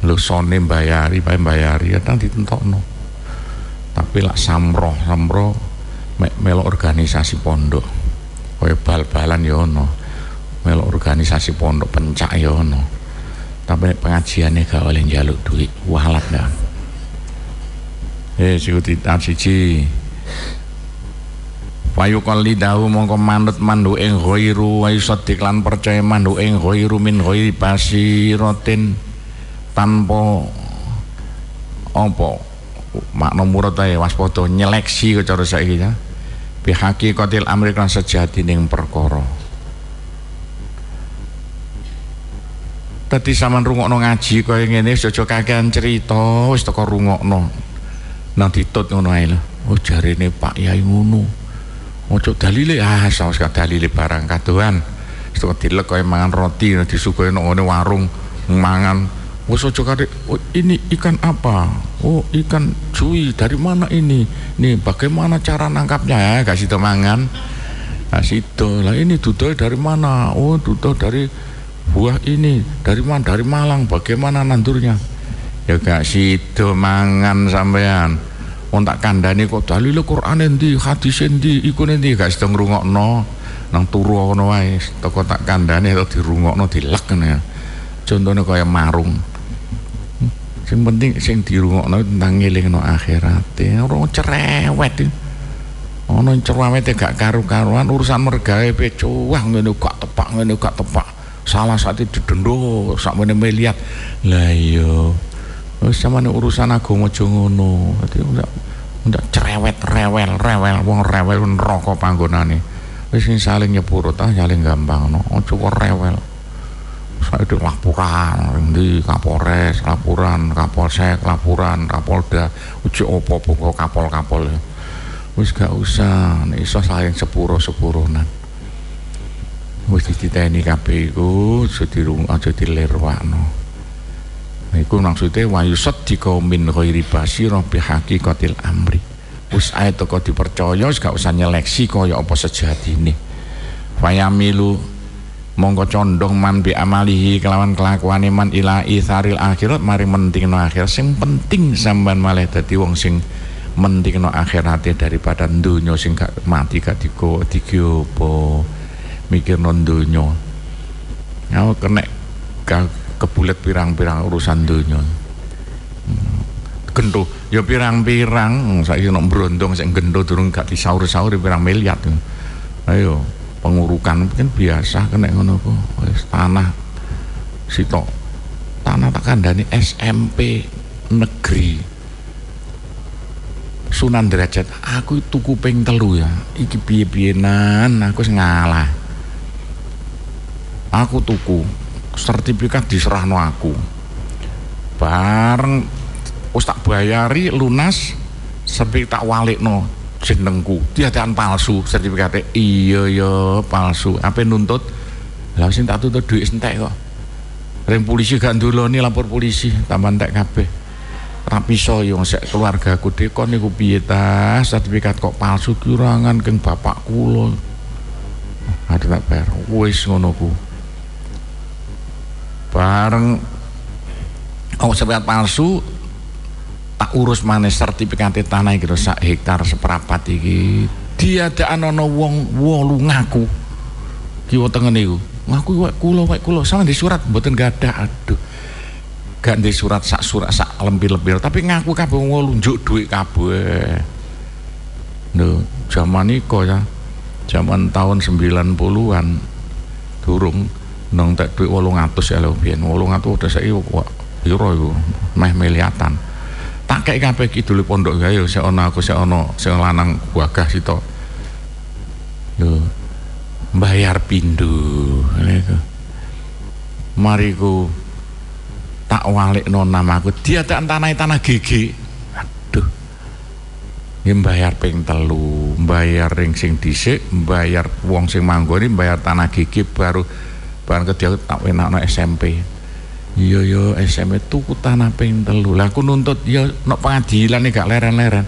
lo sone bayari bae bayari kadang ditentokno tapi lak samroh samroh melo organisasi pondok. Kaya bal-balan ya ono. Melo organisasi pondok pencak ya ono. Tapi pengajiannya gak oleh jaluk duit walat dah. Eh sikuti siji. Wayu kali dahu mongko manut mandu ing ghairu wa yusaddiq lan percaya mandu ing ghairu min ghairi basiratin tanpa apa makna murad ae waspada nyeleksi cara saiki ya bihaki kotil amri sejati ning perkara. Tadi sampean rungokno ngaji kaya ngene wis aja kakean cerita wis teko rungokno. Nang ditut ngono ae lho. Oh jarene Pak Yai ngono. Ojo dalile ah saos gak dalile barang katuhan wis dilek kaya mangan roti disuguhi nang warung mangan. Wis aja kate oh, ini ikan apa? Oh ikan cuy dari mana ini? Nih bagaimana cara nangkapnya ya? Kasih mangan. Kasih lah ini duduk dari mana? Oh duduk dari buah ini. Dari mana dari Malang. Bagaimana nandurnya? Ya gak sido mangan sampean. Wong tak kandhani kok dalil Quran endi? Hadis endi? Iku endi? Gak sido ngrungokno. Nang turu ngono wae. Teko tak kandhani to dirungokno dilek ngene ya. Contone kaya marung sing penting sing dirungokno tentang ngelingno akhirate ora cerewet ono cerewet gak karu-karuan urusan mergawe pe cuwah ngene gak tepak ngene gak tepak. Salah satu didendo sakmene melihat. Lah iya. Wis samane urusan agama aja ngono. Dadi ndak cerewet rewel rewel. Wong rewel neraka panggonane. Wis saling nyepuro ta saling gampang no aja rewel itu laporan. Di Kapolres laporan. Kapolsek laporan. Kapolda. Uji opo-opo kapol-kapol wis gak usah. Nek iso saling sepuro-sepuronan wis dititeni kabeh iku aja dirung aja dilerwakno. Iku maksude wa yusaddiqa min ghairi basira bi haqiqatil amri. Wis ae teko dipercaya wis gak usah nyeleksi kaya apa sejatine. Fayamilu mongko condong man bi amalihi kelawan kelakuane man ila isaril akhirat mari mentingno akhir sing penting sampean malah dadi wong sing mentingno akhirate daripada donya sing gak mati gak digo mikir non donya. Aku kena kebulet pirang-pirang urusan donya. Gendo ya pirang-pirang. Saya nak berondong saya gendo turun gak disaur-saur pirang miliar. Ayo pengurukan mungkin biasa kena ngono tanah sitok. Tanah tak kandani SMP negeri. Sunan Derajat aku tuku ping telu ya. Iki piye-piyenan aku ngalah. Aku tuku sertifikat diserahno aku. Bareng wis tak bayari lunas sertifikat tak walikno jenengku. Diadakan palsu sertifikatnya iya iya palsu. Apa nuntut? Lah sing tak tuntut duit entek kok. Ring polisi gak nduloni lapor polisi. Tambah entek kabeh. Rapi so yang sek keluarga aku dekon niku piye ta? Sertifikat kok palsu kurangan keng bapak kula. Ada tak bayar? Wis ngono ku. Bareng. Oh sertifikat palsu tak urus mana sertifikat tanah iki sak hektar seperapat iki. Diadaan ana wong wolu ngaku. Kiwa tengen niku ngaku wae kula wae kula. Sama di surat mboten gadah. Aduh. Gak di surat sak surat sak lempir-lempir tapi ngaku kabeh wolu njuk dhuwit kabeh. Lho zaman iku ya. Zaman tahun 90-an durung nang tak duit wolong atus ya lo biyen. Wolong atus udah saya kok piro iku? Meh miliatan tak kayak kabeh kidul pondok gawe saya ono aku saya ono saya lanang wagah sito lho bayar pindu niku mari ku tak walik no namaku dia tak tanah tanah gigi. Aduh. Ini bayar ping telu bayar ring sing dhisik bayar wong sing manggoni bayar tanah gigi baru barang kerja tak enak SMP iya yo iya, SMP tuku tanah ping telu. Lah aku nuntut ya no pengadilan nih gak leren-leren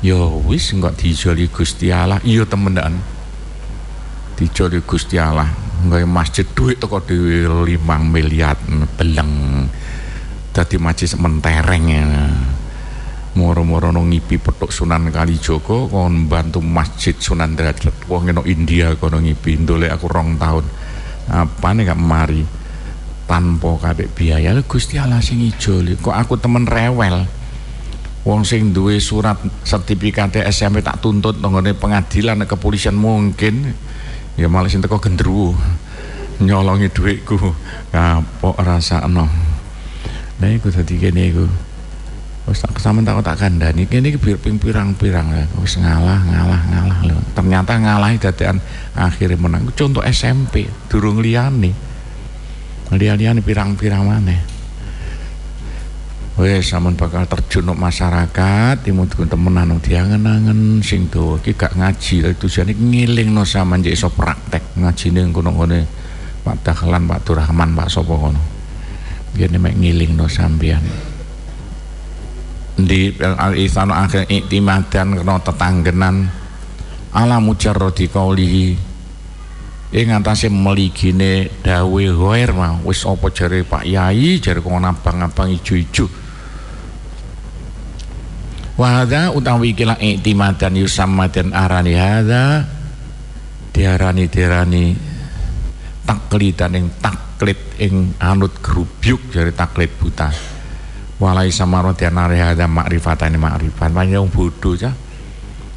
yo ya wis nggak dijoli Gusti Allah. Iya temenan dijoli Gusti Allah. Nggak masjid duit toko di limang miliar beleng dadi masjid mentereng ya. Moro-moro no ngipi petuk Sunan Kalijogo kon bantu masjid Sunan Derajat. Wong no India kono ngipi. Ndole aku rong tahun. Apa nih gak mari tanpa kadek biaya. Gusti Allah sing ijo kok aku temen rewel? Wong sing duwe surat sertifikat SMP tak tuntut nggone pengadilan kepolisian mungkin. Ya malah sing teko gendruwo nyolongi duitku kapok rasakno. Nah iku dadi kene iku. Wis tak sampean tak tak kandhani. Kene iki pirang-pirang ya wis ngalah ngalah ngalah lho. Ternyata ngalahi dadekan akhirnya menang. Contoh SMP durung liyane liya-liyane pirang-pirang maneh wes sampean bakal terjun no masyarakat. Timut temenan diangen-angen. Sing dawa iki gak ngaji. Tujuane ngilingno sampean jek iso praktek. Ngajine ngono-ngone Pak Dahlan Pak Durrahman Pak sapa ngono ngene mek ngilingno sampean di al-ihsanu akhir iktimadan kena tetanggenan. Ala mujarradi qaulihi ing atase meligine dawe ghair mah wis apa jare Pak Yai jare kok abang-abang ijo-ijo. Wahada utawi ikilah iktimadan yusammadan arani hadza diarani diarani taklidan ing taklit ing anut grubyuk jare taklit buta. Walai samaro dianare hadza makrifatan makrifat panjang bodoh cah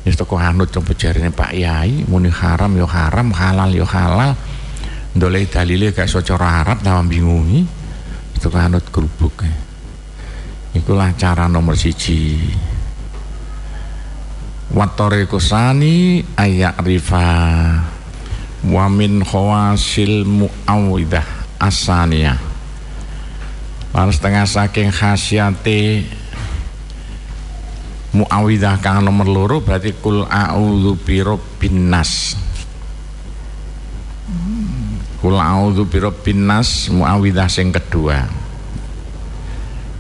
wis teko anut coba jarine Pak Yai muni haram yo haram halal yo halal. Ndoleh dalile gak iso cara Arab tambah bingungi teko anut grubuk ikulah cara nomor siji. Watore kusani ayak rifa. Wa min khawasil muawwidah asania lan setengah saking khasiate muawidah kang nomor loro berarti kul a'udzu birabbin nas. Kul a'udzu birabbin nas muawidah sing kedua.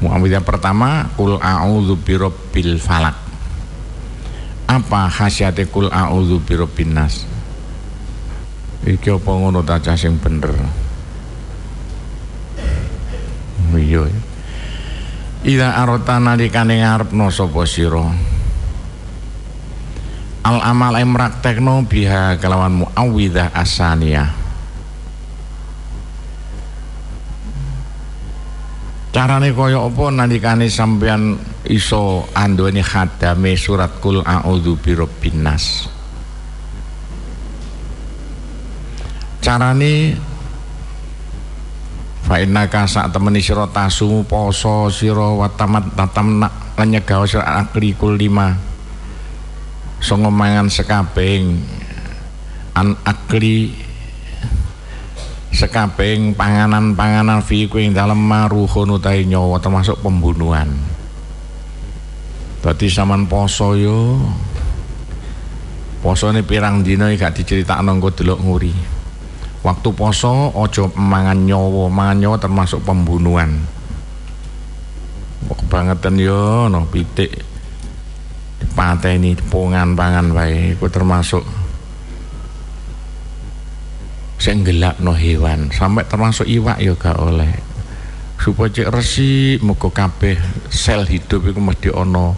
Muawidah pertama kul a'udzu birabbil falak. Apa khasiate kul a'udzu birabbin nas? Iki apa ngono ta sing bener? Iya Ida arota nalikane ngarepno sapa sira Al amal em praktekno biha kelawan muawwidzah asaniyah Carane kaya apa nalikane sampean iso anduweni khadame surat kul a'udzu birabbin nas. Carane fa innaka sak temeni sira tasu poso sira watamat tatam nyegah sira akli kul lima. Songo mangan sekabeng an akli sekabeng panganan-panganan fi kuing dalam maruhun utai nyawa termasuk pembunuhan Berarti saman poso yo. Poso ini pirang dino gak diceritakno engko delok nguri. Waktu poso ojo mangan nyawa, mangan nyawa termasuk pembunuhan. Kebangetan yo no pitik. Dipateni pongan pangan wae. Iku termasuk sing no hewan. Sampai termasuk iwak yo gak oleh. Supaya cek resi muga kabeh sel hidup iku mesti ana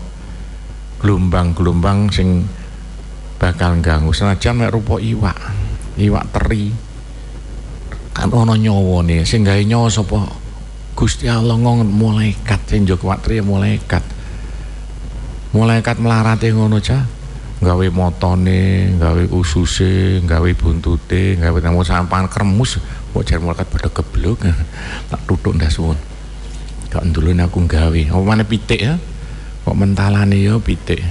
gelombang-gelombang sing bakal ganggu. Senajan mek rupa iwak iwak teri kan ana nih sing gawe nyawa sapa? Gusti Allah ngong malaikat sing njogo teri malaikat. Malaikat melarate ngono cah. Gawe motone gawe ususe gawe buntute gawe tamu sampan kremus. Kok jar malaikat pada geblok. Tak tutuk ndak suwun gak ndulune aku gawe? Apa mana pitik ya? Kok mentalane ya pitik.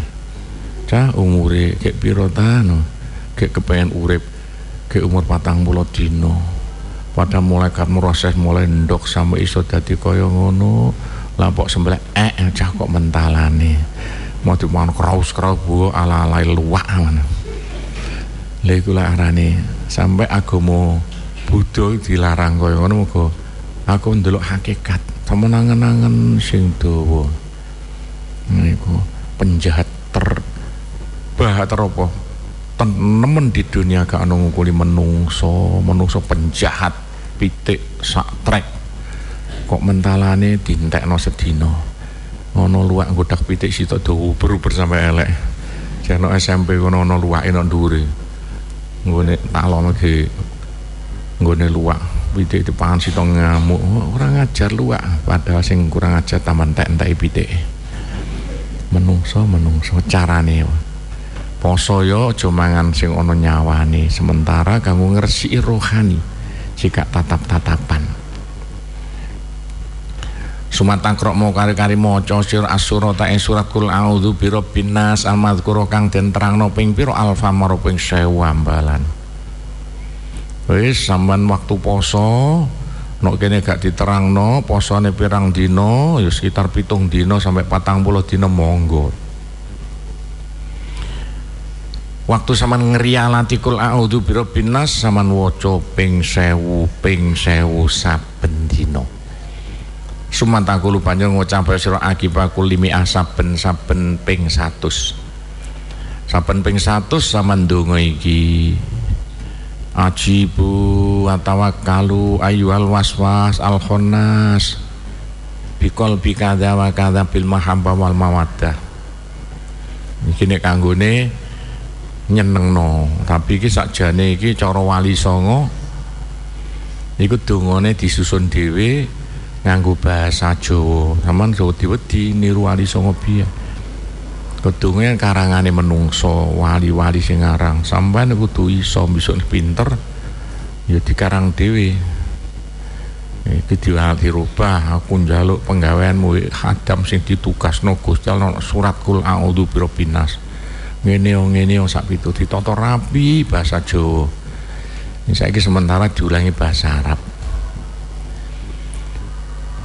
Cah umure kek piro ta no? Kek kepengen urip kek umur patang puluh dino pada mulai kan proses mulai ndok sampai iso dadi kaya ngono. Lampok sembelih eh, eh cah kok mentalane? Mau dimangan kraus kraus bu ala ala luwak mana lha iku arane sampai agama Buddha dilarang kaya ngono muga aku ndelok hakikat sama nangen-nangen sing dawa. Niku penjahat terbah teropo tenemen di dunia gak ana ngukuli menungso menungso penjahat pitik sak trek. Kok mentalane dintekno sedina. Ngono luwak godak pitik sitok dawa beruber sampai elek jano SMP kono ana luwake nang dhuwure nggone talon ge nggone luwak. Pitik dipangan sitok ngamuk. Ora ngajar luwak. Padahal sing kurang ajar taman entek-entek pitik. Menungso menungso carane. Poso yo aja mangan sing ana nyawane sementara kanggo ngresiki rohani jika tatap-tatapan. Sumatangkrok mau kari-kari mau sir asurata ing surat kul biro birabbin amat almadzkura kang den terangno ping biro alfa maruping sewu ambalan. Wis sampean waktu poso nek kene gak diterangno posone pirang dino ya sekitar pitung dino sampai patang puluh dino monggo. Waktu saman ngerialatikul audu biro binas saman woco ping sewu ping 1000 saben dina. Sumantakulu banjur ngucap siro akibaku limi ah, asaben saben ping satus. Saben ping satus saman donga iki. Ajibu atawakkalu ayyuhal waswas al khonnas bikol bikada wakada bil wal mawadah ini nek kanggone nyeneng no tapi iki sakjane iki cara wali songo iku dungane disusun dhewe nganggo bahasa Jawa. Sampean wedi-wedi niru wali songo biyen kedunge karangane menungso wali-wali sing sampai sampean kudu iso bisa pinter ya dikarang dhewe. Itu diwal dirubah aku njaluk penggaweanmu hadam sing ditugasno Gusti Allah surat kul a'udzu birabbinas ngene ngene sak pitu. Ditata rapi bahasa Jawa. Ini saiki sementara diulangi bahasa Arab.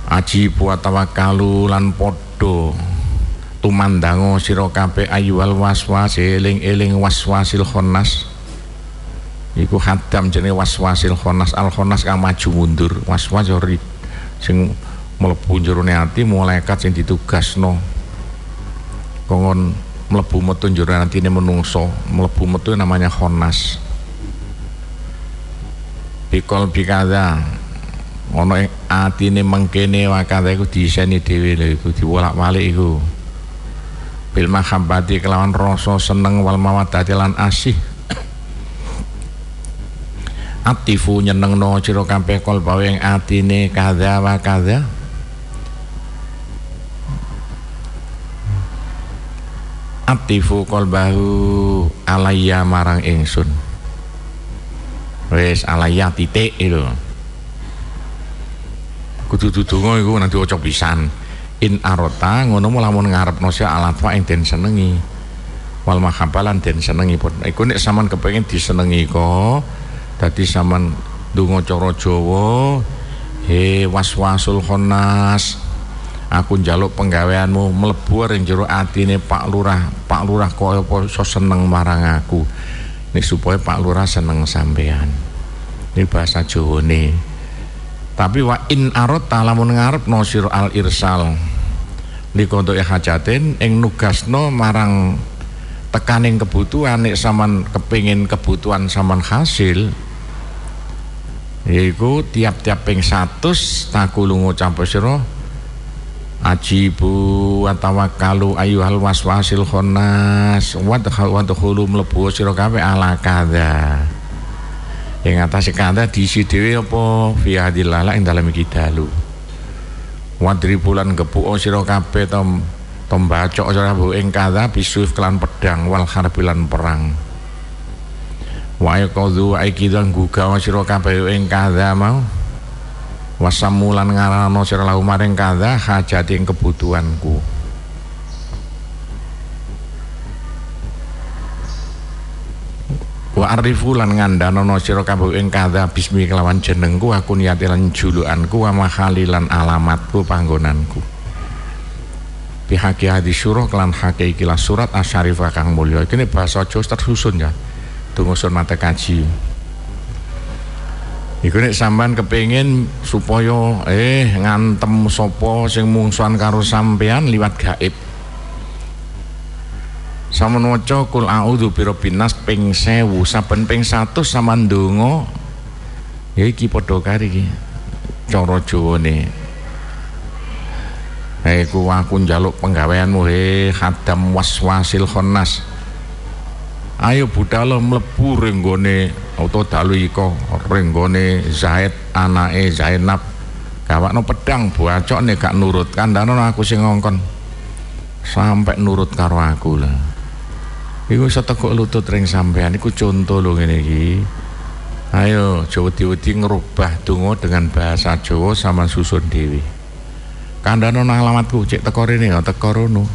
Aji buat tawakalu lan podo tumandango sira kabeh ayyuhal waswas eling-eling waswasil khonas. Iku hadam jenis waswasil khonas. Al khonas kang maju mundur. Waswas ori sing mlebu hati mulai kat sing ditugasno. Kongon mlebu metu nanti ini menungso mlebu metu namanya khonas bikol bikada ono ati atine mengkene wakata iku diseni dhewe lho iku diwolak-walik iku. Bil mahabbati kelawan rasa seneng wal mawaddati lan asih. Atifu nyenengno sira kabeh kalbawe ing atine kadha wa kadha atifu kolbahu alaya marang ingsun. Wes alaya titik itu. Kudu dudungo iku nanti ocok pisan. In arota ngono mulamun ngarep nosya alatwa yang den senengi. Wal makhabalan den senengi pun. Iku nek saman kepengen disenengi kok tadi saman dungo coro jowo he waswasul konas aku njaluk penggaweanmu mlebu ring jero atine Pak Lurah. Pak Lurah kaya apa seneng marang aku? Nek supaya Pak Lurah seneng sampean. Ini bahasa Jawane tapi wa in arot talamun ngarep no sir al irsal. Ya hajatin ing nugasno marang tekaning kebutuhan nek saman kepingin kebutuhan saman hasil yaiku tiap-tiap ping 100 takulungu campo sira ajibu wa tawakkalu ayyuhal waswasil khannas wa tadkhulu wadah tadkhulu mlebu sira kabeh ala kadza ing atas kadza diisi dhewe apa? Fi hadilala ing dalem iki dalu. Wadri bulan gepuko sira kabeh tom tombacok sira bu ing kadza bisuf kelan pedang wal harbilan perang. Wa yaqadhu aikidan gugawa sira kabeh ing kadza mau wasamulan ngarano sira lahu maring kadha hajati ing kebutuhanku. Wa arifu lan ngandanono sira kabu ing kadha bismi kelawan jenengku aku niate lan julukanku wa mahali lan alamatku panggonanku. Pihak ya di surah kelan hake ikilah surat asyarifah kang mulia ini bahasa Jawa tersusun ya. Tunggu sun mata kaji. Iku nek sampean kepengin supaya eh ngantem sapa sing mungsuan karo sampean liwat gaib. Sama maca kul a'udzu birabbinas ping 1000 saben ping 100 ndonga ya iki padha kari iki cara Jawane. Eh, Hei ku aku njaluk penggaweanmu he khadam waswasil khonnas. Ayo budal mlebu ring gone Auto dalu iko renggone Zaid anake Zainab. Gawakno pedang nih gak nurut kandhane aku sing ngongkon. Sampai nurut karo aku lah. Iku seteguk lutut ring sampean iku conto lho ngene iki. Ayo Jawa diwedi ngerubah dungo dengan bahasa Jawa sama susun dewi. Kandhane nang alamatku cek teko rene ya, teko rono.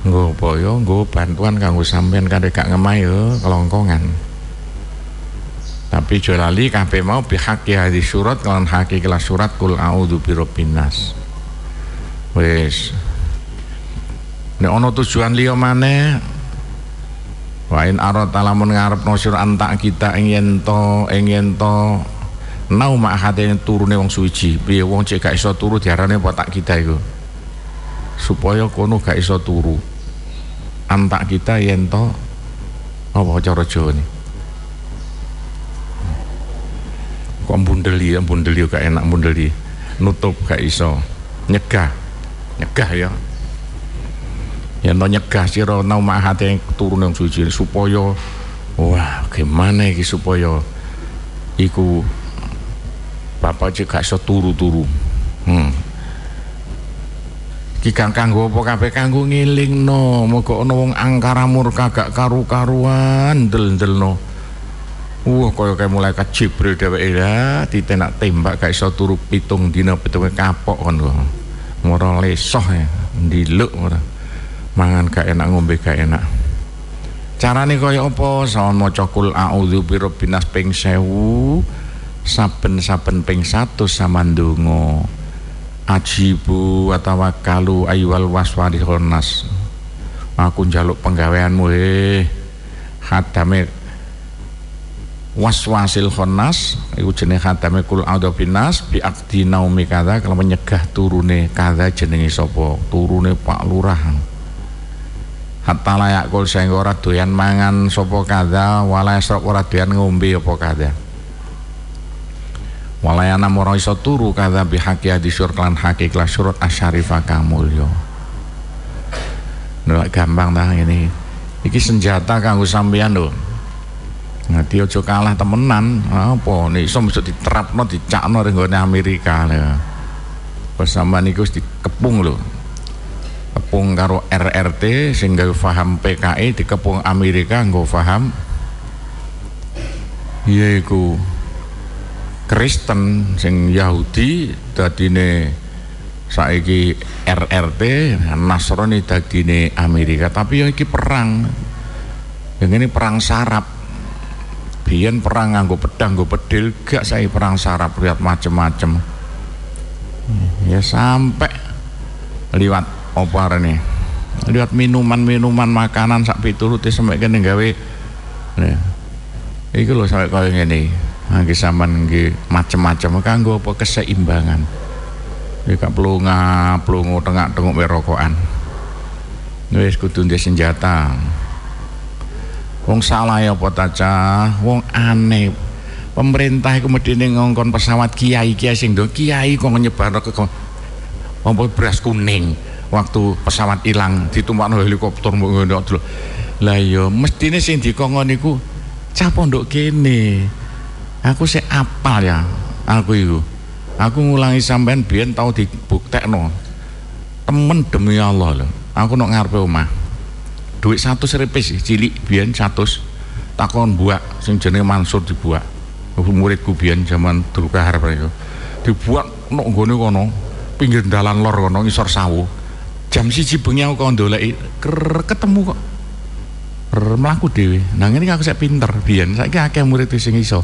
nggo boyo nggo bantuan kanggo sampean kadek gak ngemahi eh, kelongkongan tapi jolali kabeh mau bihaqi hadis surat kalau hakiki surat kul a'udzu birabbin nas. Wis. Nek ana tujuan liya maneh wa in arat alamun ngarepno sira antak kita ing yen to ing yen to nau mak hati turune wong suci. Piye wong cek gak iso turu apa tak kita iku? Supaya kono gak iso turu. Antak kita yen to apa cara Jawa nih kok bundeli ya bundeli gak enak bundeli nutup gak iso. Nyegah. Nyegah ya. Ya no nyegah sira nau hati turun yang suci. Supaya wah gimana iki supaya iku bapak cek gak iso turu-turu. Hmm. Ki kang kanggo apa kabeh? Kanggo ngelingno moga ana wong angkara murka gak karu-karuan del-delno Wah kaya kayak mulai ke Jibril dheweke ya ditenak tembak gak iso turu pitung dina pitunge kapok kon kok. Mora lesoh ya, ndiluk ora. Mangan gak enak ngombe gak enak. Carane kaya apa? Sawan maca kul a'udzu birabbinas ping 1000 saben-saben ping 100 samandonga. Ajibu wa tawakkalu ayyuhal waswari khonas. Aku njaluk penggaweanmu eh. Hadame waswasil khonas iku jenenge khatame kul a'udzu binas bi akdi naumi kada kalau menyegah turune kada jenenge sapa? Turune Pak Lurah. Hatta layak kul sing ora doyan mangan sapa kada wala esrok ora doyan ngombe apa kada walayana mora iso turu kada bi haqi hadisur lan haqi kelas surut asyarifa kamulya. Gampang dah ini iki senjata kanggo sampeyan lho Ngati aja kalah temenan. Apa nek iso mesti diterapno dicakno ning gone Amerika lho. Pas sampean iku dikepung lho. Kepung karo RRT sing gawe paham PKI dikepung Amerika nggo paham yaiku Kristen sing Yahudi dadine saiki RRT Nasrani dadine Amerika tapi ya iki perang yang ini perang sarap biyen perang nganggo pedang nganggo pedil gak saya perang sarap lihat macem-macem ya sampai liwat apa nih lihat minuman-minuman makanan sak piturute sampai kene gawe ya. Iku lho sampai kaya ngene. Nggih sampean nggih macem-macem kanggo apa keseimbangan. Ya gak plunga, plungu tengak-tenguk rokokan. Wis kudu senjata wong salah ya apa wong aneh. Pemerintah iku medine ngongkon pesawat kiai kiai sing do kiai kok nyebar ke apa beras kuning. Waktu pesawat hilang ditumpakno helikopter mbok ngono lah iya mestine sing dikongkon niku cah pondok kene. Aku sih apal ya aku itu aku ngulangi sampean biyen tau dibuktekno. Temen demi Allah lho. Aku nok ngarepe omah duit satu seripis cilik biyen satu takon buak sing jenenge Mansur dibuak. Muridku biyen zaman dulu kahar itu dibuat nok nggone kono pinggir dalan lor kono ngisor sawu jam siji bengi aku kon doleki ketemu kok. Melaku dewi nah ini aku saya pinter biyen. Saya akeh murid sing iso.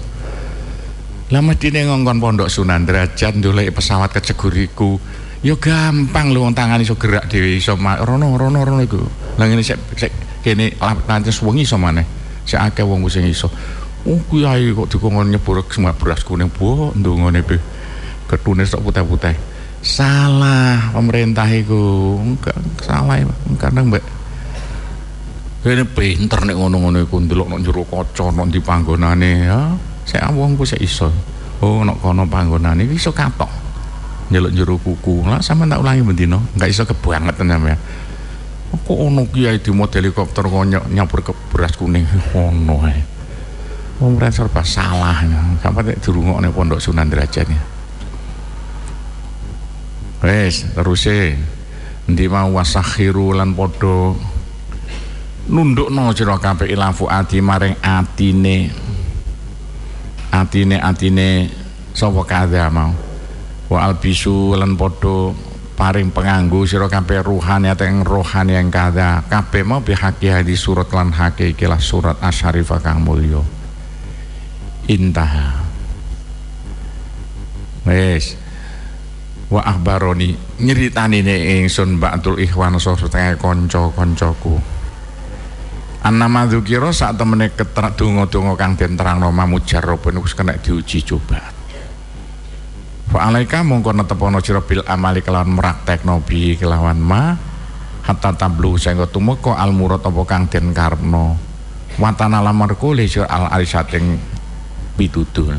Lah medine ngongkon pondok Sunan Derajat ndoleki pesawat keceguriku ya gampang lu tangan iso gerak dhewe iso rono rono rono iku. Lah ngene sik sik kene nanti wengi iso maneh. Sik akeh wong sing iso. Oh kiai kok dikongkon nyebur semua beras kuning bu ndongone pe ketune sok putih-putih. Salah pemerintah iku. Enggak salah karena mbak kene pinter nek ngono-ngono iku ndelok nang jero kaca nang di panggonane. Ya saya wong ku sik iso. Oh nek kono panggonane iso katok nyeluk jero kuku. Lah sama tak ulangi bendino nggak iso kebangetan ya kok ono kiai di model helikopter kok nyabur ke beras kuning? Ono ae. Wong serba salah nek dirungokne pondok Sunan Derajat ya. Terus e ndi mau wasakhiru lan padha nundukno sira kabeh ilafu ati maring atine. Atine atine sapa kadha mau wa albisu lan padha paring penganggu sira kabeh ruhani ateng rohani yang kada. Kabeh mau bihaqi hadis surat lan hake ikilah surat asyarifah kang mulya. Intaha. Wes. Wa akhbaroni nyeritani ne ingsun ba'dul ikhwan sarta kanca-kancaku. Annama dzukira sak temene keterak donga-donga kang den terangno mamujarrabun wis kena diuji coba. Fa alaika mongko netepono sira bil amali kelawan praktekno bi kelawan ma hatta tablu sehingga tumeka al murad apa kang den karepno. Watana lamar kule sira al arisating pitudul.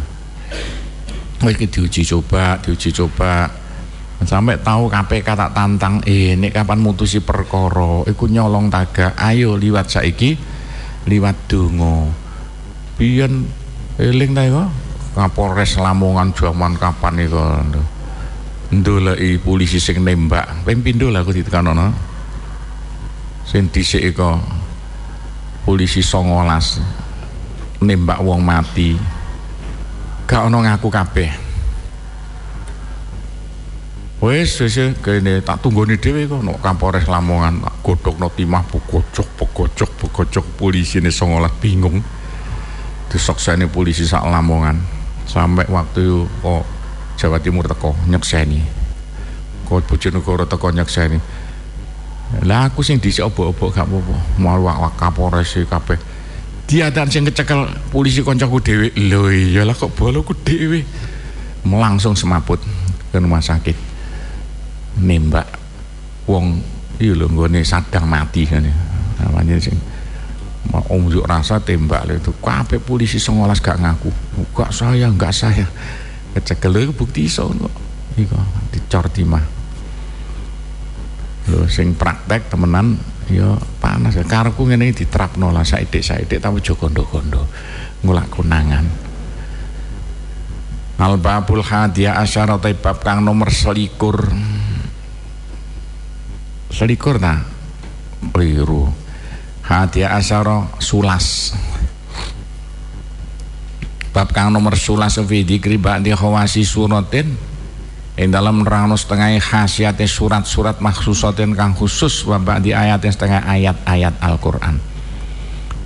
Iki diuji coba, diuji coba sampai tahu KPK tak tantang eh ini kapan mutusi perkara iku nyolong taga ayo liwat saiki liwat dungo pian eling ta Kapolres Lamongan jaman kapan iku ndoleki polisi sing nembak. Ping pindho lah aku ditekanono sing dhisik iku polisi 19 nembak wong mati. Gak ono ngaku kabeh. Wes wis kene tak tunggoni dhewe kok no Kapolres Lamongan. Tak godhokno timah pokocok pokocok pokocok polisi ini songolat bingung. Disokseni polisi sak Lamongan sampai waktu kok Jawa Timur teko nyekseni. Kok Bojonegoro teko nyekseni. Lah aku sing dhisik obok-obok gak apa-apa. Mau wak Kapolres kabeh. Diadan sing kecekel polisi koncoku dhewe. Lho iyalah kok boloku dhewe. Langsung semaput ke rumah sakit. Nembak wong iya lho nggone sadang mati kan namanya sing mau unjuk rasa tembak itu. Kabeh polisi sengolas gak ngaku? Gak saya gak saya? Kecekel bukti iso kok iku dicor timah. Lho sing praktek temenan ya panas. Ya karepku ngene diterapno lah saithik tapi aja gondo-gondo. Ngulak kunangan Al-Babul Hadiah Asyara bab kang nomor selikur. Selikur ta? Keliru hadiah asyara sulas. Bab kang nomor sulas fi dzikri ba'di khawasi suratin. Ing dalam nerangno setengah khasiate surat-surat maksusatin kang khusus wa ba'di ayat setengah ayat-ayat Al-Qur'an.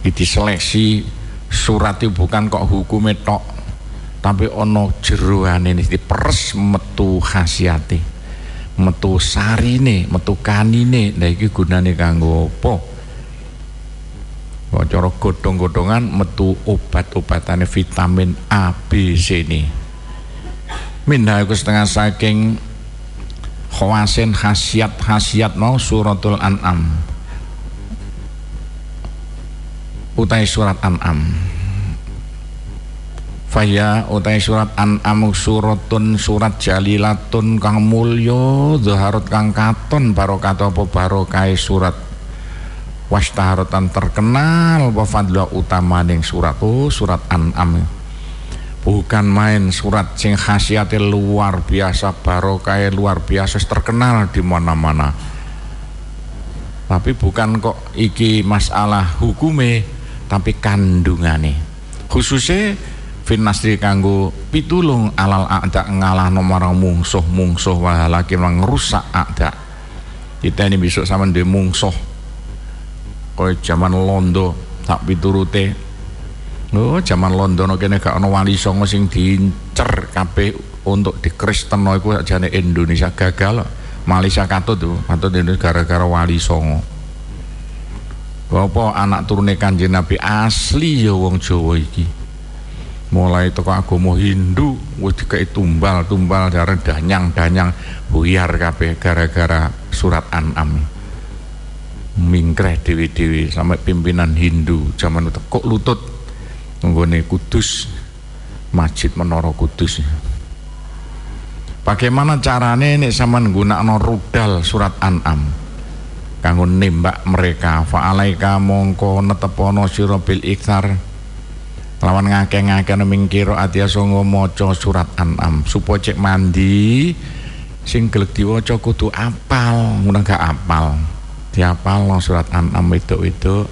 Iki seleksi surat itu bukan kok hukume tok tapi ono jeroane diperes metu khasiate metu sarine metu kanine. Lha iki gunane kanggo apa cara godhong-godhongan metu obat-obatane vitamin A B C ini. Minha iku setengah saking khawasin khasiat-khasiat mau suratul an'am. Utai surat an'am. Faya utai surat An'am suratun surat jalilatun kang mulya zaharat kang katon barokah apa barokah surat wastaharatan terkenal wa fadla utamaning surat oh surat An'am. Bukan main surat sing khasiate luar biasa barokah luar biasa terkenal di mana-mana. Tapi bukan kok iki masalah hukume tapi kandungane. Khususnya fin nasri kanggo pitulung alal a'da ngalahno marang mungsuh-mungsuh walaki ngrusak a'da. Kita ini besok sama dia mungsuh kaya zaman londo tak piturute Oh, zaman Londo no kene gak ono wali songo sing diincer kabeh untuk di Kristen no iku jane Indonesia gagal. Malaysia katut tuh, katut Indonesia gara-gara wali songo. Apa anak turune Kanjeng Nabi asli ya wong Jawa iki mulai toko agama Hindu wis dikai tumbal tumbal darah danyang danyang buyar kabeh gara-gara surat An'am mingkreh dewi-dewi sampai pimpinan Hindu zaman itu. Kok lutut? Nggone Kudus Masjid Menara Kudus. Bagaimana carane nek sampean nggunakno rudal surat An'am? Kanggo nembak mereka fa'alaika mongko netepono sira bil iktar lawan ngake-ngake mingkiro atia songo surat an'am. Supaya cek mandi sing gelek diwaca kudu apal. Ngono gak apal diapal no surat an'am itu itu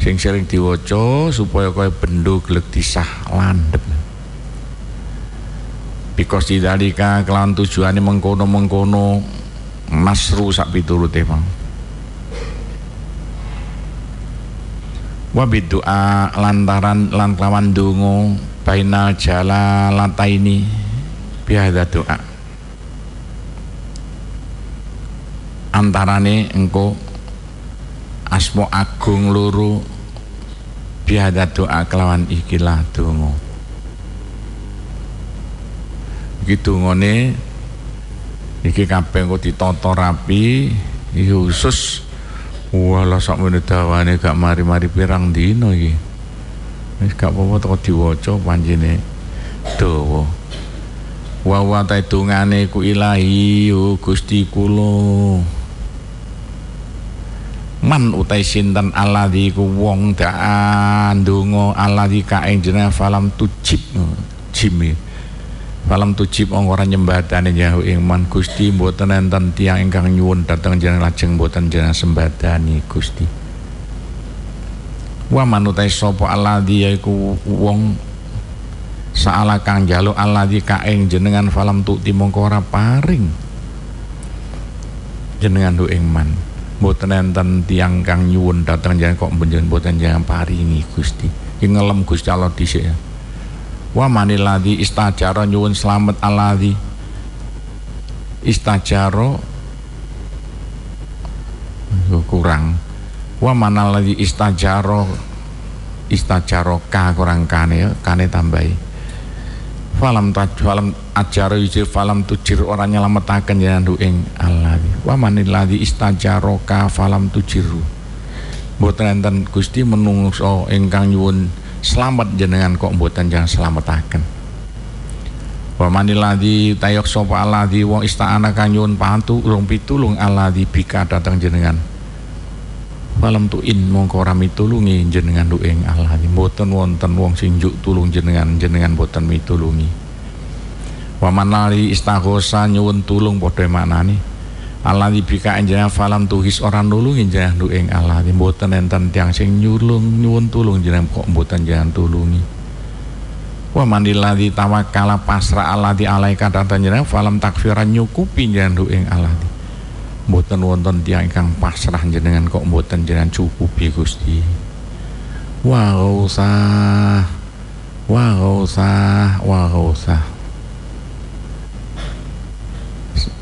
sing sering diwaca supaya kaya bendo gelek disah landep because didalika kelawan tujuane mengkono-mengkono nasru sak piturute Bang. Wa doa lantaran lan kelawan donga bainal jalalataini bihadza doa antarane engko asmo agung loro bihadza doa kelawan ikilah donga iki dongane iki kabeh engko ditata rapi khusus Wala sak dawane gak mari-mari pirang dina iki. Wis gak apa-apa teko diwaca panjene dawa. Wa wa ta ku ilahi o Gusti kula. Man utai sinten alladzi ku wong daan donga alladzi kae jeneng falam tujib jimi. Falam tujib wong ora nyembadane Yahu ing man Gusti mboten enten tiyang ingkang nyuwun dhateng jeneng lajeng mboten jeneng sembadani Gusti. Wa manutai sapa alladzi yaiku wong saala kang jaluk alladzi kaing jenengan falam tukti mongko paring jenengan hu ing man mboten enten tiyang kang nyuwun dhateng jeneng kok mboten jeneng paringi Gusti. Ki ngelem Gusti Allah dhisik ya. Wa maniladi istajaro nyuwun selamat aladi istajaro kurang. Wa manaladi istajaro istajaro ka kurang kane kane tambahi falam taj falam ajaro yujir falam tujir orang nyelametaken jangan ing aladi wa maniladi istajaro ka falam tujiru mboten enten Gusti menungso ingkang nyuwun selamat jenengan kok mboten jangan selamataken wa maniladi tayok sapa aladi wong istana kang nyuwun pantu urung pitulung aladi bika datang jenengan Falam tu in mongko ora mitulungi jenengan du ing aladi mboten wonten wong sing juk tulung jenengan jenengan mboten mitulungi. Wa manali istaghosa nyuwun tulung padha maknane Allah dibika jenengan falam tuhis orang nulungi du ing Allah mboten enten tiang sing nyulung nyuwun tulung jenengan kok mboten jangan tulungi. Wa mandila di tawakala pasra Allah di alaika datan jenengan falam takfiran nyukupi jenengan du ing Allah mboten wonten tiang ingkang pasrah jenengan kok mboten jenengan cukupi Gusti. Wa usah wa usah wa usah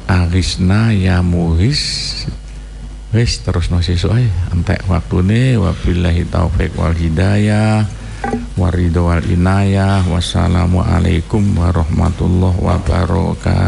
agisna ya muhis wis terus no sesuk ae. Entek waktune wabillahi taufik wal hidayah waridho wal inayah. Wassalamualaikum warahmatullahi wabarakatuh